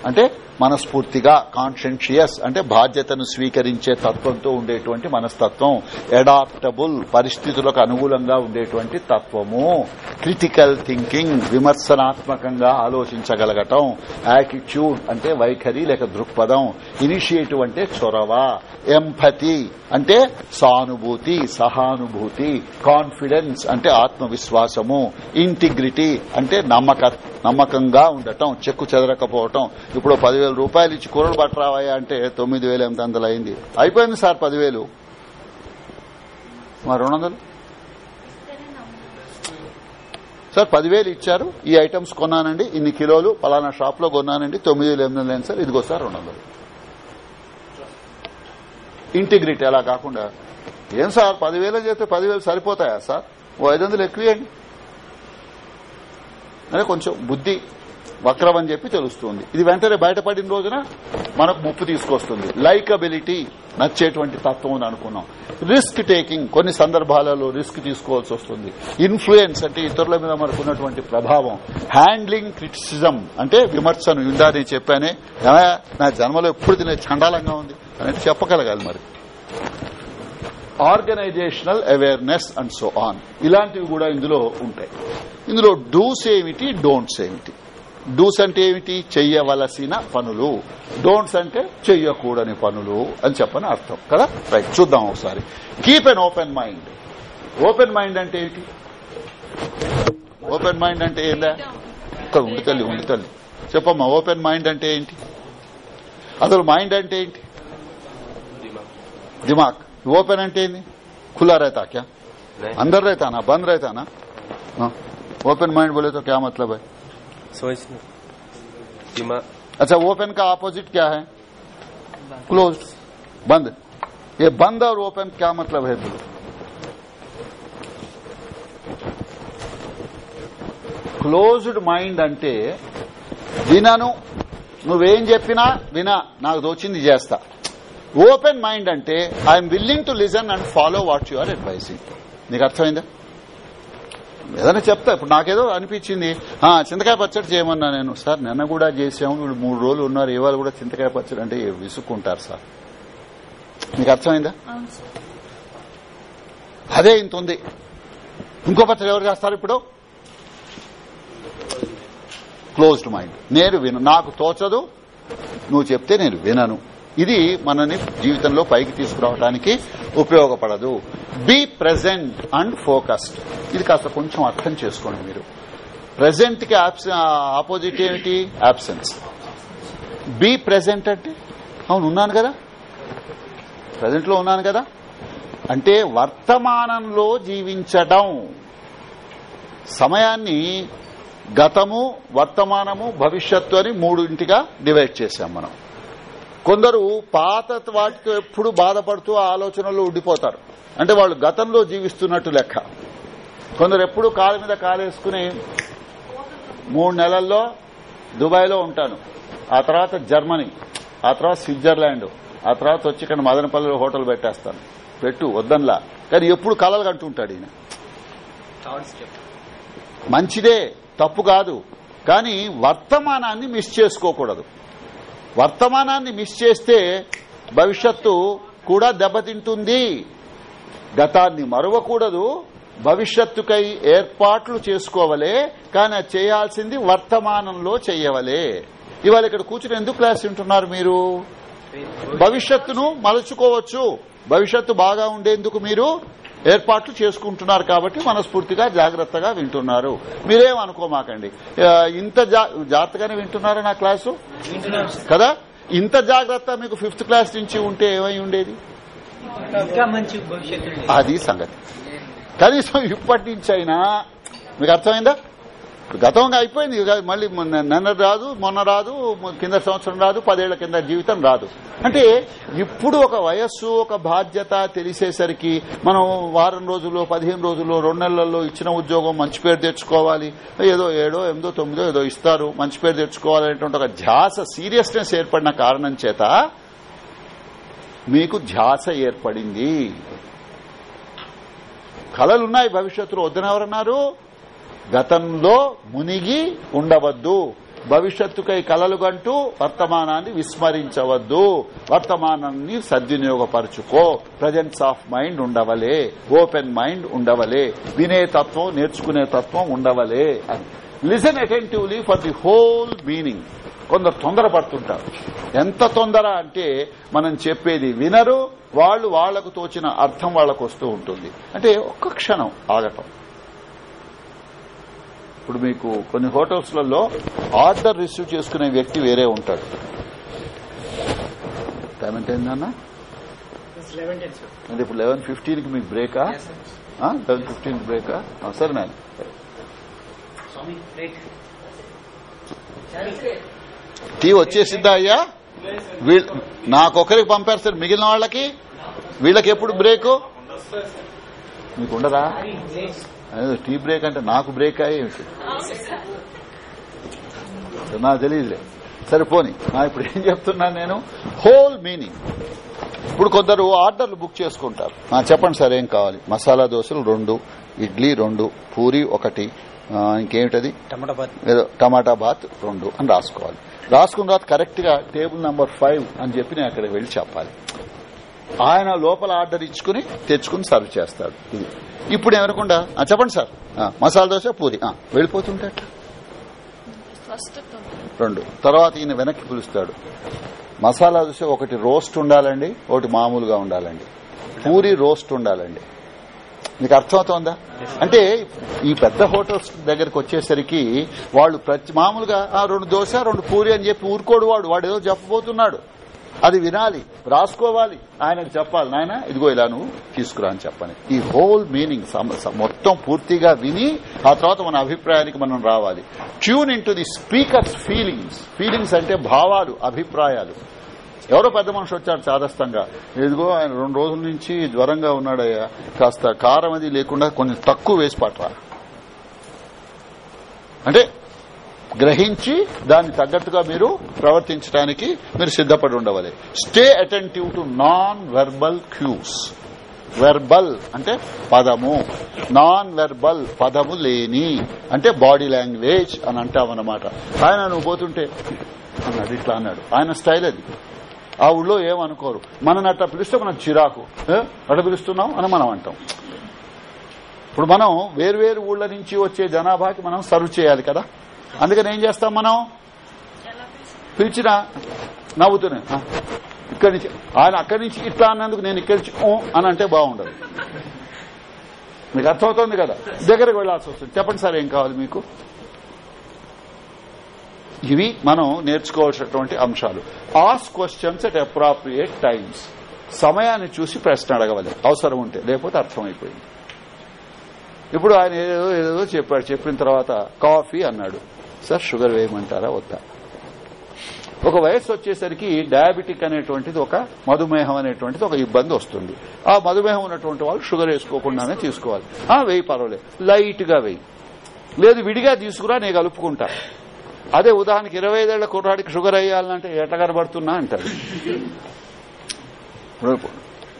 అంటే మనస్ఫూర్తిగా కాన్షియస్ అంటే బాధ్యతను స్వీకరించే తత్వంతో ఉండేటువంటి మనస్తత్వం అడాప్టబుల్ పరిస్థితులకు అనుకూలంగా ఉండేటువంటి తత్వము. క్రిటికల్ థింకింగ్ విమర్శనాత్మకంగా ఆలోచించగలగటం. యాటిట్యూడ్ అంటే వైఖరి లేక దృక్పథం. ఇనిషియేటివ్ అంటే చొరవ. ఎంపతి అంటే సానుభూతి సహానుభూతి. కాన్ఫిడెన్స్ అంటే ఆత్మవిశ్వాసము. ఇంటిగ్రిటీ అంటే నమ్మక నమ్మకంగా ఉండటం చెక్కు చెదరకపోవటం. ఇప్పుడు పదివేల రూపాయలు ఇచ్చి కూరలు పట్టరావాయా అంటే తొమ్మిది వేల ఎనిమిది వందలు అయింది? అయిపోయింది సార్ పదివేలు. మా రెండు వందలు సార్ పదివేలు ఇచ్చారు. ఈ ఐటమ్స్ కొన్నానండి. ఇన్ని కిలోలు పలానా షాప్లో కొన్నానండి. తొమ్మిది వేలు ఎనిమిది వందలు సార్. ఇదిగో సార్ రెండు వందలు ఇంటిగ్రిటీ అలా కాకుండా. ఏం సార్ పదివేలు చేస్తే పదివేలు సరిపోతాయా సార్? ఓ ఐదు వందలు ఎక్కువేయండి. అంటే కొంచెం బుద్ధి వక్రం అని చెప్పి తెలుస్తుంది. ఇది వెంటనే బయటపడిన రోజున మనకు ముప్పు తీసుకొస్తుంది. లైకబిలిటీ నచ్చేటువంటి తత్వం అని అనుకున్నాం. రిస్క్ టేకింగ్ కొన్ని సందర్భాలలో రిస్క్ తీసుకోవాల్సి వస్తుంది. ఇన్ఫ్లుయెన్స్ అంటే ఇతరుల మీద మనకున్నటువంటి ప్రభావం. హ్యాండ్లింగ్ క్రిటిసిజం అంటే విమర్శను ఇందా నేను చెప్పానే నా జన్మలో ఎప్పుడు తినే చండాలంగా ఉంది? అనేది చెప్పగలగాలి మరి. Organisational awareness and so on. ఇలాంటివి కూడా ఇందులో ఉంటాయి. ఇందులో డూస్ ఏమిటి డోంట్స్ ఏమిటి? డూస్ అంటే ఏమిటి చెయ్యవలసిన పనులు డోంట్స్ అంటే చెయ్యకూడని పనులు అని చెప్పని అర్థం కదా రైట్ చూద్దాం ఒకసారి keep an open mind open mind అంటే ఏంటి ఓపెన్ మైండ్ అంటే ఏందా ఇక్కడ ఉండి తల్లి ఉండి తల్లి చెప్పమ్మా ఓపెన్ మైండ్ అంటే ఏంటి అసలు మైండ్ అంటే ఏంటి दिमाग ओपन అంటే ఏంది खुला रहता क्या अंदर रहता ना बंद रहता ना हाँ ओपन माइंड बोले तो क्या मतलब है सोचना दिमाग अच्छा ओपन का अपोजिट क्या है क्लोज बंद ये बंद और ओपन क्या मतलब है बोलो క్లోజ్డ్ మైండ్ అంటే వినను నువ్వేం చెప్పినా వినా నాకు దోచింది చేస్తా ఓపెన్ మైండ్ అంటే I'm willing to listen and follow what you are advising నీకు అర్థమైందా ఏదైనా చెప్తా. ఇప్పుడు నాకేదో అనిపించింది. ఆ చింతకాయ పచ్చడి చేయమన్నా నేను. సార్ నిన్న కూడా చేసాము వీళ్ళు మూడు రోజులు ఉన్నారు. ఇవాళ కూడా చింతకాయ పచ్చడి అంటే విసుక్కుంటారు సార్. మీకు అర్థమైందా? అదే ఇంత ఉంది. ఇంకో పచ్చడి ఎవరు చేస్తారు ఇప్పుడు? క్లోజ్డ్ మైండ్ నేను విను. నాకు తోచదు. నువ్వు చెప్తే నేను వినను. ఇది మనని జీవితంలో పైకి తీసుకురావడానికి ఉపయోగపడదు. బీ ప్రెజెంట్ అండ్ ఫోకస్డ్ ఇది కాస్త కొంచెం అర్థం చేసుకోండి మీరు. ప్రెజెంట్కి ఆపోజిట్ ఏమిటి? అబ్సెన్స్ బీ ప్రెజెంట్ అంటే? అవును ఉన్నాను కదా? ప్రజెంట్లో ఉన్నాను కదా? అంటే వర్తమానంలో జీవించడం. సమయాన్ని గతము వర్తమానము భవిష్యత్తు అని మూడింటిగా డివైడ్ చేశాం మనం. కొందరు పాత వాటితో ఎప్పుడు బాధపడుతూ ఆ ఆలోచనలో ఉండిపోతారు. అంటే వాళ్ళు గతంలో జీవిస్తున్నట్టు లెక్క. కొందరు ఎప్పుడు కాలు మీద కాలేసుకుని మూడు నెలల్లో దుబాయ్లో ఉంటాను. ఆ తర్వాత జర్మనీ ఆ తర్వాత స్విట్జర్లాండ్ ఆ తర్వాత వచ్చి ఇక్కడ మదనపల్లిలో హోటల్ పెట్టేస్తాను. పెట్టు వద్దన్లా. కానీ ఎప్పుడు కలలు కంటుంటాడు ఈయన. మంచిదే తప్పు కాదు. కానీ వర్తమానాన్ని మిస్ చేసుకోకూడదు. వర్తమానాన్ని మిస్ చేస్తే భవిష్యత్తు కూడా దెబ్బతింటుంది. గతాన్ని మరవకూడదు. భవిష్యత్తుకై ఏర్పాట్లు చేసుకోవలే కానీ అది చేయాల్సింది వర్తమానంలో చేయవలే. ఇవాళ ఇక్కడ కూర్చుని ఎందుకు క్లాస్ వింటున్నారు మీరు? భవిష్యత్తును మలుచుకోవచ్చు. భవిష్యత్తు బాగా ఉండేందుకు మీరు ఏర్పాట్లు చేసుకుంటున్నారు కాబట్టి మనస్ఫూర్తిగా జాగ్రత్తగా వింటున్నారు. మీరేం అనుకోమాకండి? ఆ, ఇంత జాగ్రత్తగానే వింటున్నారా నా క్లాసు? కదా? ఇంత జాగ్రత్త మీకు ఫిఫ్త్ క్లాస్ నుంచి ఉంటే ఏమై ఉండేది? అది సంగతి. కనీసం ఇప్పటి నుంచి అయినా మీకు అర్థమైందా? గతంగా అయిపోయింది. మళ్ళీ నిన్న రాదు మొన్న రాదు కింద సంవత్సరం రాదు పదేళ్ళ కింద జీవితం రాదు. అంటే ఇప్పుడు ఒక వయస్సు ఒక బాధ్యత తెలిసేసరికి మనం వారం రోజుల్లో పదిహేను రోజుల్లో రెండు నెలల్లో ఇచ్చిన ఉద్యోగం మంచి పేరు తెచ్చుకోవాలి. ఏదో ఏడో ఎనిమిదో తొమ్మిదో ఏదో ఇస్తారు మంచి పేరు తెచ్చుకోవాలనేటువంటి ఒక ధ్యాస సీరియస్నెస్ ఏర్పడిన కారణం చేత మీకు ధ్యాస ఏర్పడింది. కళలున్నాయి భవిష్యత్తులో. వద్దనెవరన్నారు? గతంలో మునిగి ఉండవద్దు. భవిష్యత్తుకై కలలుగంటూ వర్తమానాన్ని విస్మరించవద్దు. వర్తమానాన్ని సద్వినియోగపరుచుకో. ప్రజెన్స్ ఆఫ్ మైండ్ ఉండవలే. ఓపెన్ మైండ్ ఉండవలే. వినే తత్వం నేర్చుకునే తత్వం ఉండవలే అని. Listen attentively for the whole meaning కొందరు తొందరపడుతుంటారు. ఎంత తొందర అంటే మనం చెప్పేది వినరు వాళ్ళు వాళ్ళకు తోచిన అర్థం వాళ్ళకు వస్తూ ఉంటుంది. అంటే ఒక్క క్షణం ఆగటం. ఇప్పుడు మీకు కొన్ని హోటల్స్లలో ఆర్డర్ రిసీవ్ చేసుకునే వ్యక్తి వేరే ఉంటాడు. టైం ఎంత అయిందన్న అంటే ఇప్పుడు లెవెన్ ఫిఫ్టీన్కి మీకు బ్రేకా లెవెన్ ఫిఫ్టీన్ బ్రేకా సరే నాయన టీ వచ్చేసిందా అయ్యా? నాకొకరికి పంపారు సార్ మిగిలిన వాళ్ళకి? వీళ్ళకి ఎప్పుడు బ్రేకు మీకు ఉండదా? టీ బ్రేక్ అంటే నాకు బ్రేక్ అయ్యి నాకు తెలియదులే. సరే పోని. నా ఇప్పుడు ఏం చెప్తున్నాను నేను? హోల్ మీనింగ్ ఇప్పుడు కొందరు ఆర్డర్లు బుక్ చేసుకుంటారు. ఆ, చెప్పండి సార్ ఏం కావాలి? మసాలా దోశలు రెండు ఇడ్లీ రెండు పూరి ఒకటి ఇంకేమిటది? టమాటా బాత్. ఏదో టమాటా బాత్ రెండు అని రాసుకోవాలి. రాసుకున్న తర్వాత కరెక్ట్గా టేబుల్ నంబర్ ఫైవ్ అని చెప్పి నేను అక్కడ వెళ్ళి చెప్పాలి. ఆయన లోపల ఆర్డర్ ఇచ్చుకుని తెచ్చుకుని సర్వ్ చేస్తాడు. ఇది. ఇప్పుడు ఏమనకుండా చెప్పండి సార్. మసాలా దోశ పూరి. వెళ్ళిపోతుంటే అట్లా రెండు. తర్వాత ఈయన వెనక్కి పిలుస్తాడు. మసాలా దోశ ఒకటి రోస్ట్ ఉండాలండి ఒకటి మామూలుగా ఉండాలండి. పూరి రోస్ట్ ఉండాలండి. మీకు అర్థమవుతోందా? అంటే ఈ పెద్ద హోటల్స్ దగ్గరికి వచ్చేసరికి వాళ్ళు ప్రతి మామూలుగా రెండు దోశ రెండు పూరి అని చెప్పి ఊరుకోడు వాడు. వాడు ఏదో చెప్పబోతున్నాడు. అది వినాలి రాసుకోవాలి. ఆయనకు చెప్పాలి నాయన ఇదిగో ఇలా నువ్వు తీసుకురా అని చెప్పని. ఈ హోల్ మీనింగ్ మొత్తం పూర్తిగా విని ఆ తర్వాత మన అభిప్రాయానికి మనం రావాలి. Tune in the speaker's feelings. Feelings అంటే భావాలు అభిప్రాయాలు. ఎవరో పెద్ద మనిషి వచ్చాడు చాదస్తంగా. ఇదిగో ఆయన రెండు రోజుల నుంచి జ్వరంగా ఉన్నాడయ్యా. కాస్త కారం అది లేకుండా కొంచెం తక్కువ వేసి పట్టరా. అంటే గ్రహించి దాన్ని తగ్గట్టుగా మీరు ప్రవర్తించడానికి మీరు సిద్దపడి ఉండవాలి. Stay attentive to non verbal cues verbal అంటే పదము. నాన్ వెర్బల్ పదము లేని అంటే బాడీ లాంగ్వేజ్ అని అంటామన్నమాట ఆయన నువ్వు పోతుంటే అన్నాడు ఇట్లా అన్నాడు. ఆయన స్టైల్ అది. ఆ ఊళ్ళో ఏమనుకోరు. మనని అట్లా పిలిస్తే మనం చిరాకు. ఏ? అట్లా పిలుస్తున్నాం అని మనం అంటాం. ఇప్పుడు మనం వేర్వేరు ఊళ్ళ నుంచి వచ్చే జనాభాకి మనం సర్వ్ చేయాలి కదా. అందుకని ఏం చేస్తాం మనం? పిలిచిన నవ్వుతూనే ఇక్కడి నుంచి ఆయన అక్కడి నుంచి ఇట్లా అన్నందుకు నేను ఇక్కడి నుంచి అని అంటే బాగుండదు. మీకు అర్థమవుతుంది కదా? దగ్గరకు వెళ్ళాల్సి వస్తుంది. చెప్పండి సార్ ఏం కావాలి మీకు? ఇవి మనం నేర్చుకోవాల్సినటువంటి అంశాలు. Ask questions at appropriate times సమయాన్ని చూసి ప్రశ్న అడగవాలి. అవసరం ఉంటే లేకపోతే అర్థమైపోయింది. ఇప్పుడు ఆయన ఏదో ఏదో చెప్పాడు. చెప్పిన తర్వాత కాఫీ అన్నాడు. సార్ షుగర్ వేయమంటారా వద్దా? ఒక వయస్సు వచ్చేసరికి డయాబెటిక్ అనేటువంటిది ఒక మధుమేహం అనేటువంటిది ఒక ఇబ్బంది వస్తుంది. ఆ మధుమేహం ఉన్నటువంటి వాళ్ళు షుగర్ వేసుకోకుండానే తీసుకోవాలి. ఆ వేయి పర్వాలేదు. లైట్గా వేయి. లేదు విడిగా తీసుకురా నేను కలుపుకుంటా. అదే ఉదాహరణకి ఇరవై ఐదేళ్ళ కుర్రాడికి షుగర్ వేయాలంటే ఎటగరబడుతున్నా అంటారు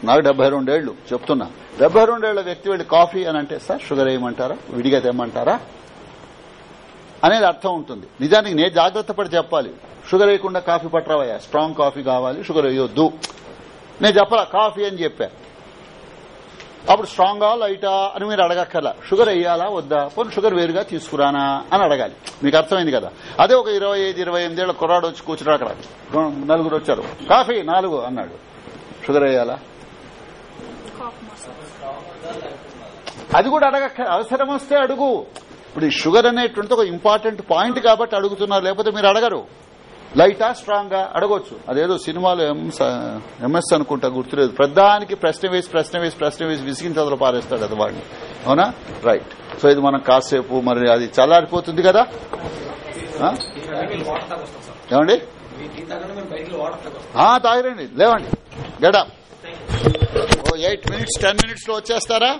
నాకు డెబ్బై రెండేళ్ళు చెప్తున్నా. డెబ్బై రెండేళ్ళ వ్యక్తి వెళ్ళి కాఫీ అని అంటే సార్ షుగర్ వేయమంటారా? విడిగా తెమ్మంటారా? అనేది అర్థం ఉంటుంది. నిజానికి నేను జాగ్రత్త పడి చెప్పాలి. షుగర్ వేయకుండా కాఫీ పట్టరావయ్యా. స్ట్రాంగ్ కాఫీ కావాలి షుగర్ వేయొద్దు. నేను చెప్పాలా? కాఫీ అని చెప్పా. అప్పుడు స్ట్రాంగా లైటా అని మీరు అడగక్కర్లా. షుగర్ వేయాలా? వద్దా? పోనీ షుగర్ వేరుగా తీసుకురానా అని అడగాలి. మీకు అర్థమైంది కదా? అదే ఒక ఇరవై ఐదు ఇరవై ఎనిమిదేళ్ళ కుర్రాడు వచ్చి కూర్చున్నాడు అక్కడ. నలుగురు వచ్చారు. కాఫీ? నాలుగు అన్నాడు. షుగర్ వేయాలా? అది కూడా అడగక్క అవసరం వస్తే అడుగు. ఇప్పుడు ఈ షుగర్ అనేటువంటిది ఒక ఇంపార్టెంట్ పాయింట్ కాబట్టి అడుగుతున్నారు లేకపోతే మీరు అడగరు. లైటా స్ట్రాంగా అడగొచ్చు. అదేదో సినిమాలో ఎంఎస్ అనుకుంటా గుర్తులేదు. ప్రధానికి ప్రశ్న వేసి ప్రశ్న వేసి ప్రశ్న వేసి విసిగిన చదువులు పారేస్తాడు అది వాడిని. అవునా? రైట్. సో ఇది మనం కాసేపు మరి అది చల్లారిపోతుంది కదా? ఏమండి? ఆ, తాగిరండి. లేవండి. గడా ఓ ఎయిట్ మినిట్స్ టెన్ మినిట్స్లో వచ్చేస్తారా?